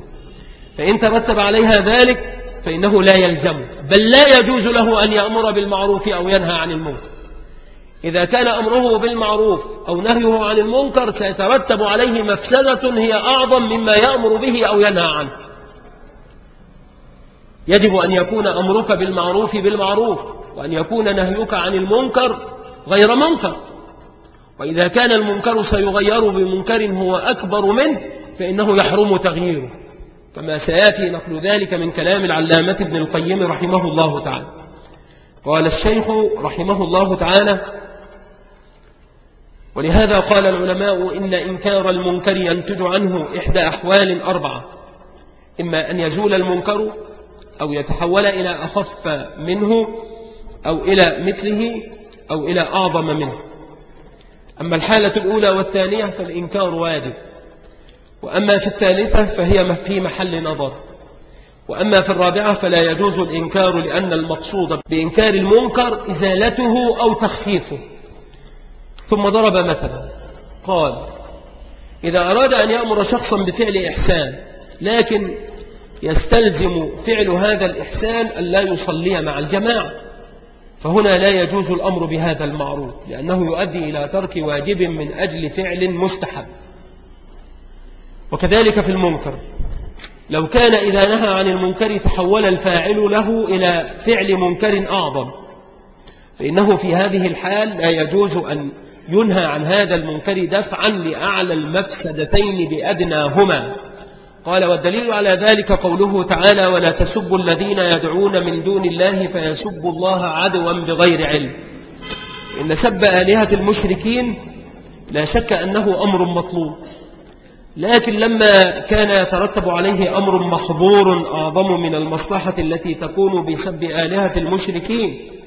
فإن ترتب عليها ذلك فإنه لا يلزم بل لا يجوز له أن يأمر بالمعروف أو ينهى عن المنكر. إذا كان أمره بالمعروف أو نهيه عن المنكر سيترتب عليه مفسدة هي أعظم مما يأمر به أو ينهى عنه. يجب أن يكون أمرك بالمعروف بالمعروف وأن يكون نهيك عن المنكر غير منكر. وإذا كان المنكر سيغير بمنكر هو أكبر منه فإنه يحرم تغييره. كما سيأتي نقل ذلك من كلام العلامة ابن القيم رحمه الله تعالى. قال الشيخ رحمه الله تعالى ولهذا قال العلماء إن إنكار المنكر ينتج عنه إحدى أحوال أربعة. إما أن يزول المنكر أو يتحول إلى أخف منه أو إلى مثله أو إلى أعظم منه. أما الحالة الأولى والثانية فالإنكار واجب. وأما في الثالثة فهي في محل نظر. وأما في الرابعة فلا يجوز الإنكار لأن المقصود بإنكار المنكر إزالته أو تخفيفه. ثم ضرب مثلا. قال إذا أراد أن يأمر شخصا بفعل إحسان لكن يستلزم فعل هذا الإحسان أن لا يصلي مع الجماعة فهنا لا يجوز الأمر بهذا المعروف لأنه يؤدي إلى ترك واجب من أجل فعل مستحب. وكذلك في المنكر. لو كان إذا نهى عن المنكر تحول الفاعل له إلى فعل منكر أعظم فإنه في هذه الحال لا يجوز أن ينهى عن هذا المنكر دفعا لأعلى المفسدتين بأدناهما قال والدليل على ذلك قوله تعالى ولا تسبوا الذين يدعون من دون الله فيسبوا الله عدوا بغير علم. إن سب آلهة المشركين لا شك أنه أمر مطلوب. لكن لما كان يترتب عليه أمر محظور أعظم من المصلحة التي تكون بسب آلهة المشركين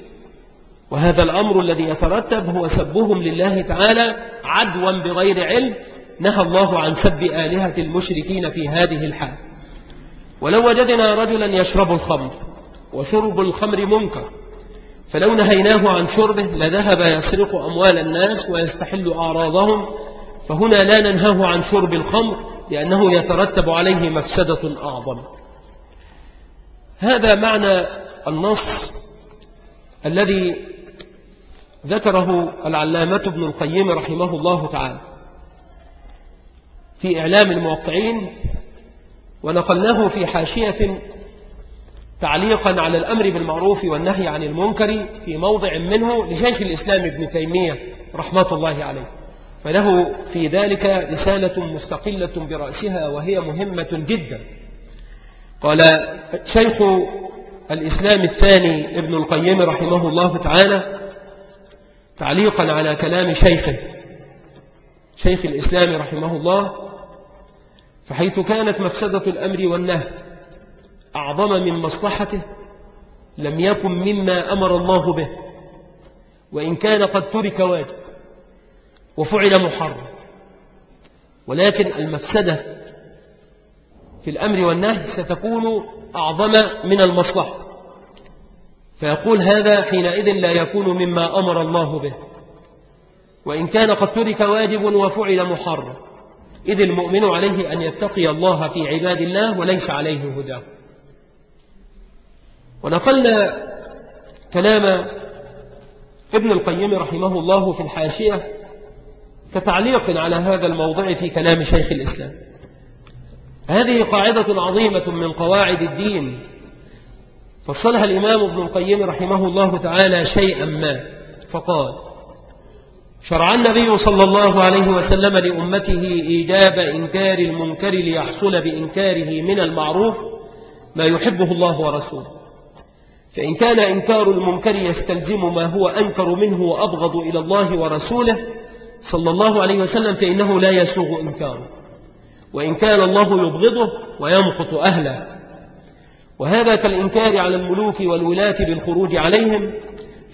وهذا الأمر الذي يترتب هو سبهم لله تعالى عدوا بغير علم نهى الله عن سب آلهة المشركين في هذه الحال. ولو وجدنا رجلا يشرب الخمر وشرب الخمر منكر فلو نهيناه عن شربه لذهب يسرق أموال الناس ويستحل أعراضهم فهنا لا ننهاه عن شرب الخمر لأنه يترتب عليه مفسدة أعظم. هذا معنى النص الذي ذكره العلامة ابن القيم رحمه الله تعالى في إعلام الموقعين ونقلناه في حاشية تعليقا على الأمر بالمعروف والنهي عن المنكر في موضع منه لشيخ الإسلام ابن تيمية رحمة الله عليه. فله في ذلك رسالة مستقلة برأسها وهي مهمة جدا. قال شيخ الإسلام الثاني ابن القيم رحمه الله تعالى تعليقا على كلام شيخه شيخ الإسلام رحمه الله فحيث كانت مفسدة الأمر والنهي أعظم من مصلحته لم يكن مما أمر الله به وإن كان قد ترك واجب وفعل محرم. ولكن المفسدة في الأمر والنهي ستكون أعظم من المصلحة. فيقول هذا حينئذ لا يكون مما أمر الله به. وإن كان قد ترك واجب وفعل محرم. إذ المؤمن عليه أن يتقي الله في عباد الله وليس عليه هداه ونقلنا كلام ابن القيم رحمه الله في الحاشية كتعليق على هذا الموضع في كلام شيخ الإسلام. هذه قاعدة عظيمة من قواعد الدين. فصلها الإمام ابن القيم رحمه الله تعالى شيئا ما. فقال شرع النبي صلى الله عليه وسلم لأمته إيجاب إنكار المنكر ليحصل بإنكاره من المعروف ما يحبه الله ورسوله. فإن كان إنكار المنكر يستلزم ما هو أنكر منه وأبغض إلى الله ورسوله صلى الله عليه وسلم فإنه لا يسوغ إنكاره. وإن كان الله يبغضه ويمقط أهله. وهذا كالإنكار على الملوك والولاة بالخروج عليهم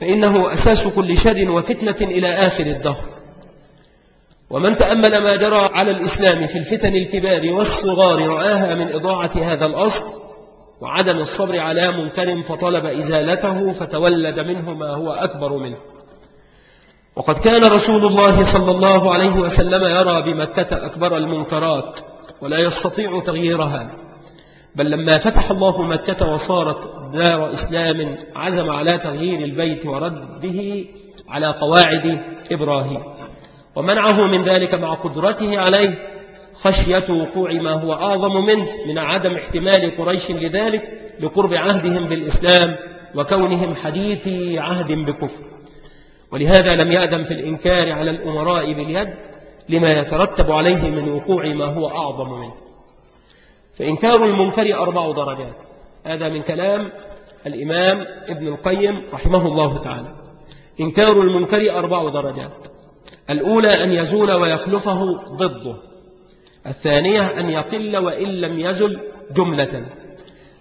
فإنه أساس كل شر وفتنة إلى آخر الدهر. ومن تأمل ما جرى على الإسلام في الفتن الكبار والصغار رآها من إضاعة هذا الأصل وعدم الصبر على منكر فطلب إزالته فتولد منه ما هو أكبر منه. وقد كان رسول الله صلى الله عليه وسلم يرى بمكة أكبر المنكرات ولا يستطيع تغييرها. بل لما فتح الله مكة وصارت دار إسلام عزم على تغيير البيت ورده على قواعد إبراهيم. ومنعه من ذلك مع قدرته عليه خشية وقوع ما هو أعظم منه من عدم احتمال قريش لذلك لقرب عهدهم بالإسلام وكونهم حديثي عهد بكفر. ولهذا لم يأذن في الإنكار على الأمراء باليد لما يترتب عليه من وقوع ما هو أعظم منه. فإنكار المنكر أربع درجات. هذا من كلام الإمام ابن القيم رحمه الله تعالى. إنكار المنكر أربع درجات. الأولى أن يزول ويخلفه ضده. الثانية أن يقل وإن لم يزل جملة.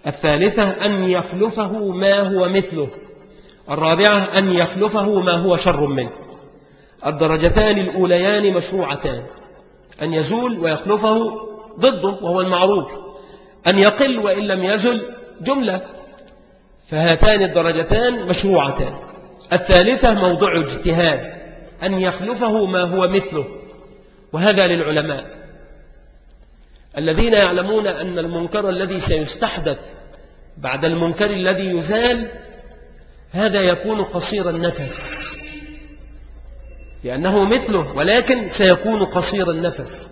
الثالثة أن يخلفه ما هو مثله. الرابعة أن يخلفه ما هو شر منه. الدرجتان الأوليان مشروعتان. أن يزول ويخلفه ضده وهو المعروف. أن يقل وإن لم يزل جملة. فهاتان الدرجتان مشروعتان. الثالثة موضوع اجتهاد أن يخلفه ما هو مثله. وهذا للعلماء. الذين يعلمون أن المنكر الذي سيستحدث بعد المنكر الذي يزال هذا يكون قصير النفس. لأنه مثله ولكن سيكون قصير النفس.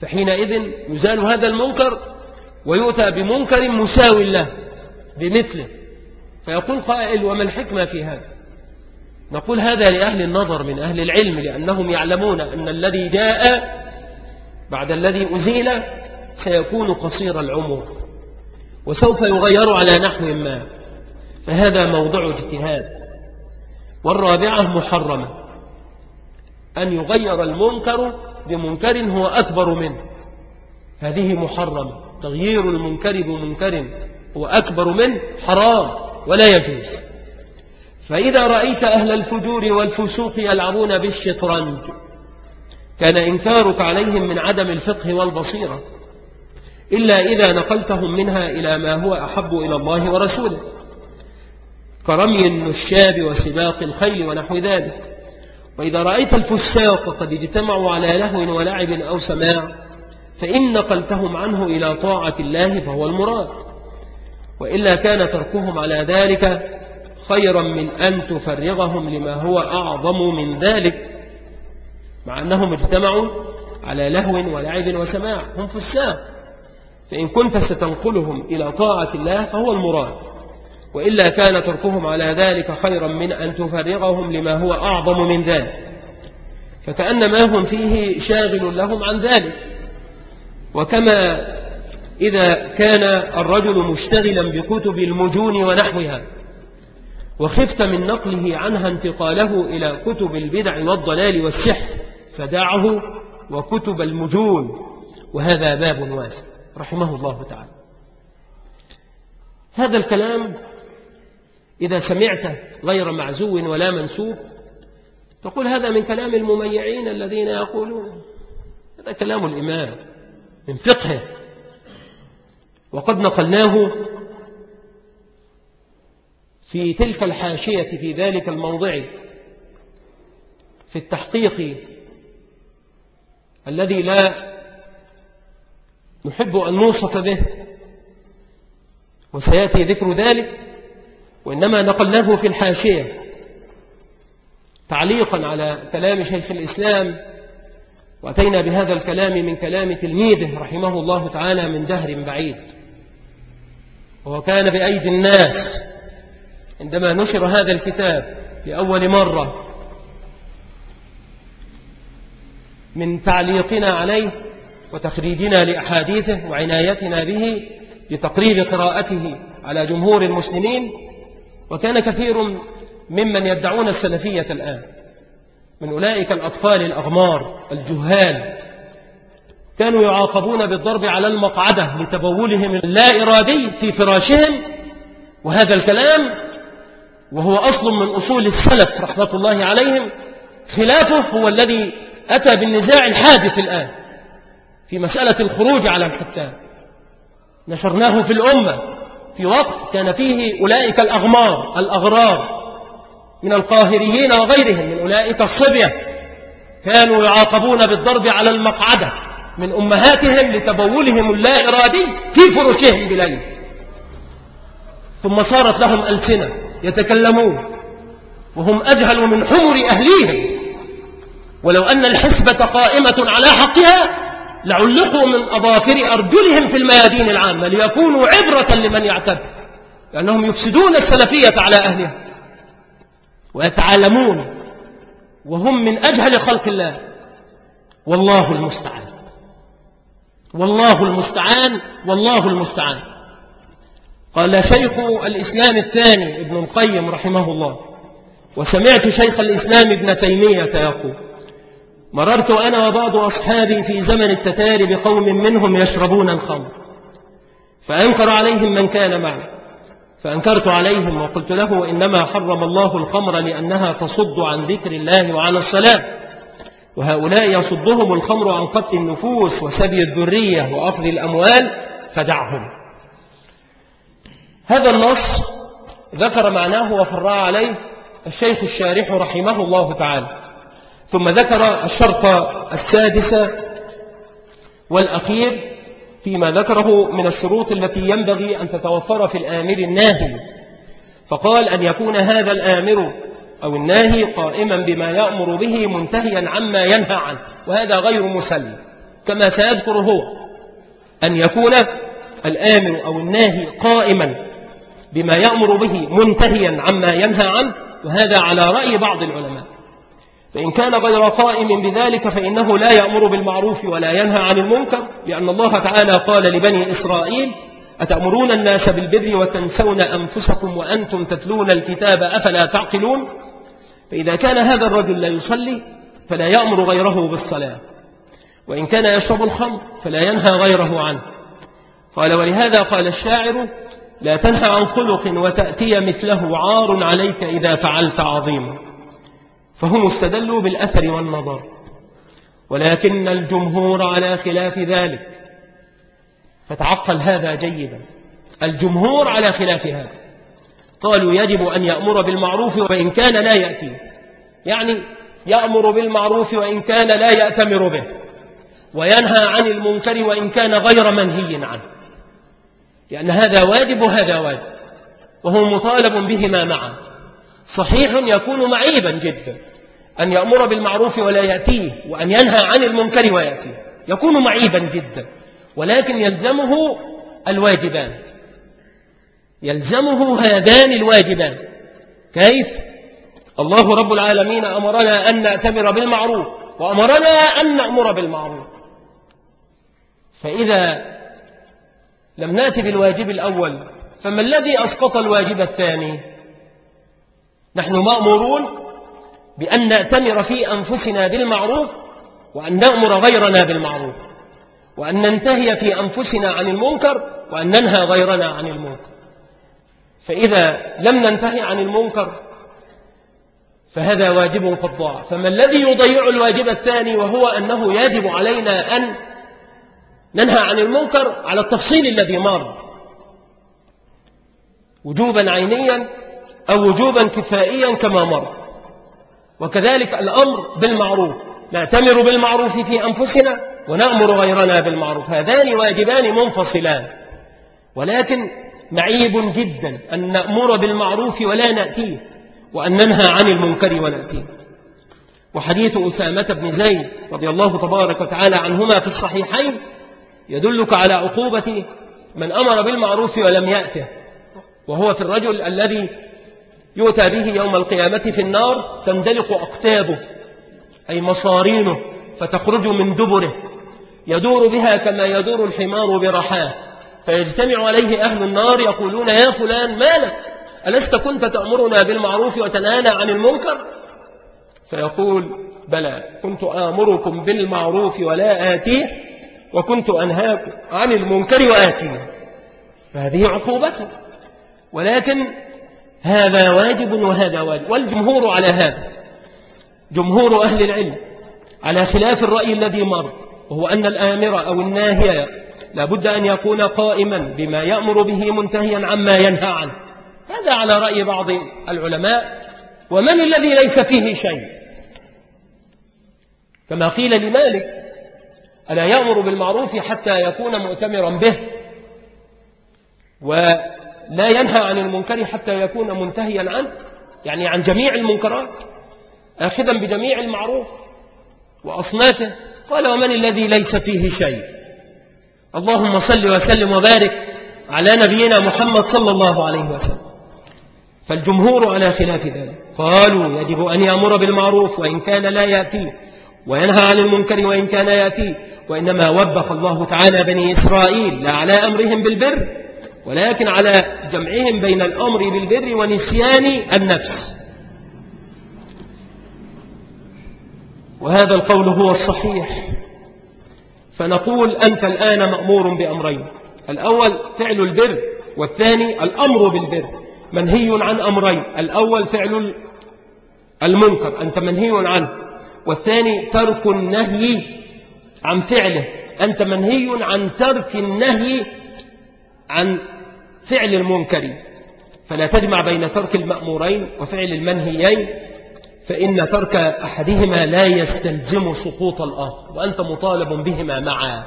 فحينئذ يزال هذا المنكر ويؤتى بمنكر مساو له بمثله. فيقول قائل وما الحكمة في هذا؟ نقول هذا لأهل النظر من أهل العلم لأنهم يعلمون أن الذي جاء بعد الذي أزيل سيكون قصير العمر وسوف يغير على نحو ما. فهذا موضع اجتهاد. والرابعة محرمة أن يغير المنكر بمنكر هو أكبر منه. هذه محرمة. تغيير المنكر بمنكر هو أكبر منه حرام ولا يجوز. فإذا رأيت أهل الفجور والفسوق يلعبون بالشطرنج كان إنكارك عليهم من عدم الفقه والبصيرة إلا إذا نقلتهم منها إلى ما هو أحب إلى الله ورسوله كرمي النشاب وسباق الخيل ونحو ذلك. وإذا رأيت الفساق قد اجتمعوا على لهو ولعب أو سماع فإن نقلتهم عنه إلى طاعة الله فهو المراد. وإلا كان تركهم على ذلك خيرا من أن تفرغهم لما هو أعظم من ذلك مع أنهم اجتمعوا على لهو ولعب وسماع هم فساق. فإن كنت ستنقلهم إلى طاعة الله فهو المراد. وإلا كان تركهم على ذلك خيرا من أن تفرغهم لما هو أعظم من ذلك. فكأن ما هم فيه شاغل لهم عن ذلك. وكما إذا كان الرجل مشتغلا بكتب المجون ونحوها وخفت من نقله عنها انتقاله إلى كتب البدع والضلال والسحر فدعه وكتب المجون. وهذا باب واسع رحمه الله تعالى. هذا الكلام إذا سمعته غير معزو ولا منسوب تقول هذا من كلام المميعين الذين يقولون هذا كلام الإمام. من فقهه وقد نقلناه في تلك الحاشية في ذلك الموضع في التحقيق الذي لا نحب أن نوصف به وسيأتي ذكر ذلك وإنما نقلناه في الحاشية تعليقا على كلام شيخ الإسلام وأتينا بهذا الكلام من كلام تلميذه رحمه الله تعالى من دهر بعيد. وكان بأيدي الناس. عندما نشر هذا الكتاب لأول مرة من تعليقنا عليه وتخريجنا لأحاديثه وعنايتنا به لتقريب قراءته على جمهور المسلمين وكان كثير ممن يدعون السلفية الآن. من أولئك الأطفال الأغمار الجهال. كانوا يعاقبون بالضرب على المقعدة لتبولهم اللا إرادي في فراشهم وهذا الكلام وهو أصل من أصول السلف رحمة الله عليهم. خلافه هو الذي أتى بالنزاع الحادث الآن في مسألة الخروج على الحكام. نشرناه في الأمة في وقت كان فيه أولئك الأغمار الأغرار. من القاهريين وغيرهم من أولئك الصبية كانوا يعاقبون بالضرب على المقعدة من أمهاتهم لتبولهم اللا إرادي في فرشهم بليل ثم صارت لهم ألسنة يتكلمون وهم أجهل من حمر أهليهم. ولو أن الحسبة قائمة على حقها لعلقوا من أظافر أرجلهم في الميادين العامة ليكونوا عبرة لمن يعتبر لأنهم يفسدون السلفية على أهلها. ويتعلمون وهم من أجهل خلق الله. والله المستعان. والله المستعان والله المستعان. قال شيخ الإسلام الثاني ابن القيم رحمه الله وسمعت شيخ الإسلام ابن تيمية يقول مررت أنا وبعض أصحابي في زمن التتار بقوم منهم يشربون الخمر فأنكر عليهم من كان معي. فأنكرت عليهم وقلت له إنما حرم الله الخمر لأنها تصد عن ذكر الله وعن الصلاة. وهؤلاء يصدهم الخمر عن قتل النفوس وسبي الذرية وأخذ الأموال فدعهم. هذا النص ذكر معناه وفرع عليه الشيخ الشارح رحمه الله تعالى. ثم ذكر الشرط السادس والأخير فيما ذكره من الشروط التي ينبغي أن تتوفر في الآمر الناهي. فقال أن يكون هذا الآمر أو الناهي قائما بما يأمر به منتهيا عما ينهى عنه وهذا غير مسلم. كما سيذكر هو أن يكون الآمر أو الناهي قائما بما يأمر به منتهيا عما ينهى عنه وهذا على رأي بعض العلماء. فإن كان غير قائم بذلك فإنه لا يأمر بالمعروف ولا ينهى عن المنكر لأن الله تعالى قال لبني إسرائيل أتأمرون الناس بالبر وتنسون أنفسكم وأنتم تتلون الكتاب أفلا تعقلون؟ فإذا كان هذا الرجل لا يصلي فلا يأمر غيره بالصلاة وإن كان يشرب الخمر فلا ينهى غيره عنه. قال ولهذا قال الشاعر لا تنهى عن خلق وتأتي مثله عار عليك إذا فعلت عظيما. فهم استدلوا بالأثر والنظر. ولكن الجمهور على خلاف ذلك. فتعقل هذا جيدا. الجمهور على خلاف هذا. قالوا يجب أن يأمر بالمعروف وإن كان لا يأتي. يعني يأمر بالمعروف وإن كان لا يأتمر به. وينهى عن المنكر وإن كان غير منهي عنه. لأن هذا واجب وهذا واجب. وهو مطالب بهما معا. صحيح يكون معيبا جدا. أن يأمر بالمعروف ولا يأتيه وأن ينهى عن المنكر ويأتيه يكون معيبا جدا ولكن يلزمه الواجبان. يلزمه هذان الواجبان. كيف؟ الله رب العالمين أمرنا أن نأتمر بالمعروف وأمرنا أن نأمر بالمعروف. فإذا لم نأتي بالواجب الأول فما الذي أسقط الواجب الثاني؟ نحن مأمورون بأن نأتمر في أنفسنا بالمعروف وأن نأمر غيرنا بالمعروف وأن ننتهي في أنفسنا عن المنكر وأن ننهى غيرنا عن المنكر. فإذا لم ننتهي عن المنكر فهذا واجب قد ضاع فما الذي يضيع الواجب الثاني وهو أنه يجب علينا أن ننهى عن المنكر على التفصيل الذي مر. وجوبا عينيا أو وجوبا كفائيا كما مر. وكذلك الأمر بالمعروف. نأتمر بالمعروف في أنفسنا ونأمر غيرنا بالمعروف. هذان واجبان منفصلان. ولكن معيب جدا أن نأمر بالمعروف ولا نأتيه وأن ننهى عن المنكر ونأتيه. وحديث أسامة بن زيد رضي الله تبارك وتعالى عنهما في الصحيحين يدلك على عقوبة من أمر بالمعروف ولم يأته وهو في الرجل الذي يؤتى به يوم القيامة في النار تندلق أقتابه أي مصارينه فتخرج من دبره. يدور بها كما يدور الحمار برحاه. فيجتمع عليه أهل النار يقولون يا فلان ما لك ألست كنت تأمرنا بالمعروف وتنهانا عن المنكر؟ فيقول بلى كنت آمركم بالمعروف ولا آتيه وكنت أنهاكم عن المنكر وآتيه. فهذه عقوبته. ولكن هذا واجب وهذا واجب. والجمهور على هذا. جمهور أهل العلم على خلاف الرأي الذي مر وهو أن الآمر أو الناهي لابد أن يكون قائما بما يأمر به منتهيا عما ينهى عنه. هذا على رأي بعض العلماء. ومن الذي ليس فيه شيء؟ كما قيل لمالك ألا يأمر بالمعروف حتى يكون مؤتمرا به؟ ولا ينهى عن المنكر حتى يكون منتهيا عنه يعني عن جميع المنكرات آخذا بجميع المعروف وأصنافه. قال ومن الذي ليس فيه شيء؟ اللهم صل وسلم وبارك على نبينا محمد صلى الله عليه وسلم. فالجمهور على خلاف ذلك. قالوا يجب أن يأمر بالمعروف وإن كان لا يأتي وينهى عن المنكر وإن كان يأتي وإنما وبخ الله تعالى بني إسرائيل لا على أمرهم بالبر. ولكن على جمعهم بين الأمر بالبر ونسيان النفس. وهذا القول هو الصحيح. فنقول أنت الآن مأمور بأمرين. الأول فعل البر والثاني الأمر بالبر. منهي عن أمرين. الأول فعل المنكر أنت منهي عنه. والثاني ترك النهي عن فعله. أنت منهي عن ترك النهي عن فعل المنكر فلا تجمع بين ترك المأمورين وفعل المنهيين فإن ترك أحدهما لا يستلزم سقوط الآخر وأنت مطالب بهما معا.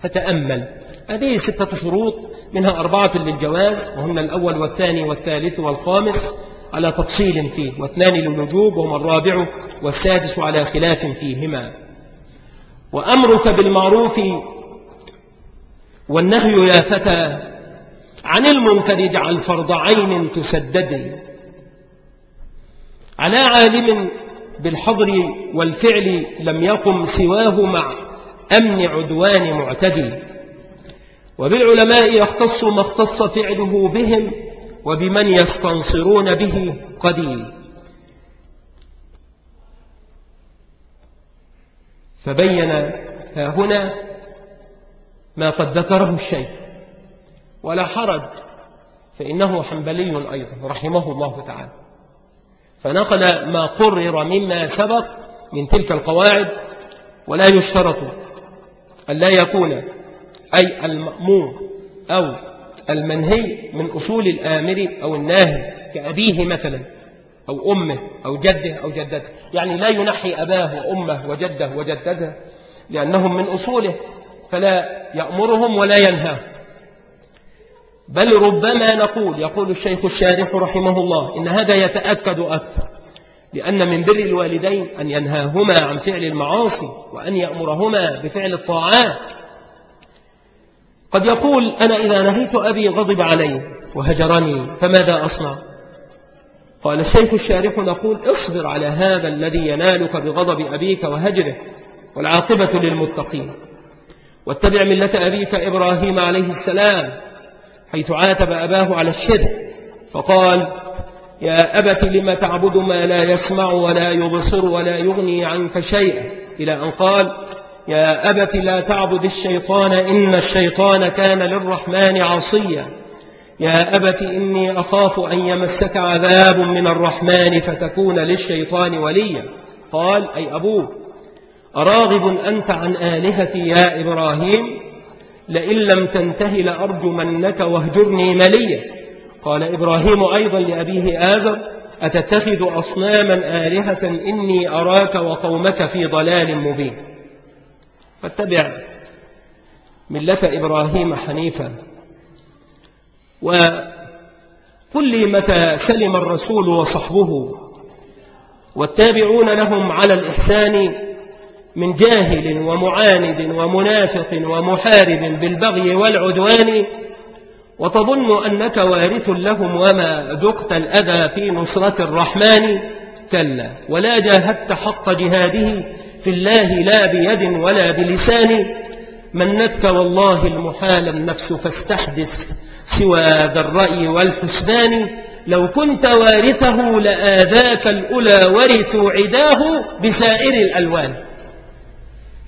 فتأمل. هذه ستة شروط منها أربعة للجواز وهن الأول والثاني والثالث والخامس على تفصيل فيه واثنان للوجوب وهما الرابع والسادس على خلاف فيهما. وأمرك بالمعروف والنهي يا فتى عن المنكر اجعل فرض عين تسدد. على عالم بالحضر والفعل لم يقم سواه مع أمن عدوان معتدي. وبالعلماء يختص ما اختص فعله بهم وبمن يستنصرون به قدي. فبين هنا ما قد ذكره الشيخ. ولا حرج فإنه حنبلي أيضا رحمه الله تعالى. فنقل ما قرر مما سبق من تلك القواعد ولا يشترط أن لا يكون أي المأمور أو المنهي من أصول الآمر أو الناهي كأبيه مثلا أو أمه أو جده أو جدته. يعني لا ينحي أباه وأمه وجده وجدته لأنهم من أصوله. فلا يأمرهم ولا ينهاه بل ربما نقول يقول الشيخ الشارح رحمه الله إن هذا يتأكد أكثر لأن من بر الوالدين أن ينهاهما عن فعل المعاصي وأن يأمرهما بفعل الطاعات. قد يقول أنا إذا نهيت أبي غضب علي وهجرني فماذا أصنع؟ قال الشيخ الشارح نقول اصبر على هذا الذي ينالك بغضب أبيك وهجره والعاقبة للمتقين. واتبع ملة أبيك إبراهيم عليه السلام حيث عاتب أباه على الشرك. فقال يا أبت لم تعبد ما لا يسمع ولا يبصر ولا يغني عنك شيئا؟ إلى أن قال يا أبت لا تعبد الشيطان إن الشيطان كان للرحمن عصيا. يا أبت إني أخاف أن يمسك عذاب من الرحمن فتكون للشيطان وليا. قال أي أبوه. أراغب أنت عن آلهتي يا إبراهيم؟ لئن لم تنته لأرجمنك واهجرني مليا. قال إبراهيم أيضا لأبيه آزر أتتخذ أصناما آلهة إني أراك وقومك في ضلال مبين. فاتبع ملة إبراهيم حنيفا. وقل لي متى سلم الرسول وصحبه. والتابعون لهم على الإحسان من جاهل ومعاند ومنافق ومحارب بالبغي والعدوان وتظن أنك وارث لهم وما ذقت الأذى في نصرة الرحمن. كلا ولا جاهدت حق جهاده في الله لا بيد ولا بلسان. منتك والله المحال النفس فاستحدث سوى ذا الرأي والحسبان. لو كنت وارثه لآذاك الأولى ورثوا عداه بسائر الألوان.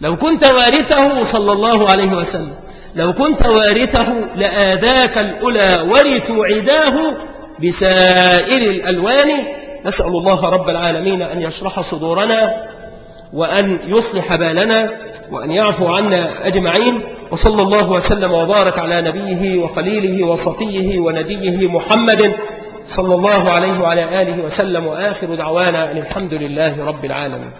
لو كنت وارثه صلى الله عليه وسلم لو كنت وارثه لآذاك الأولى ورثوا عداه بسائر الألوان. نسأل الله رب العالمين أن يشرح صدورنا وأن يصلح بالنا وأن يعفو عنا أجمعين. وصلى الله وسلم وبارك على نبيه وخليله وصفيه ونبيه محمد صلى الله عليه وعلى آله وسلم. وآخر دعوانا أن الحمد لله رب العالمين.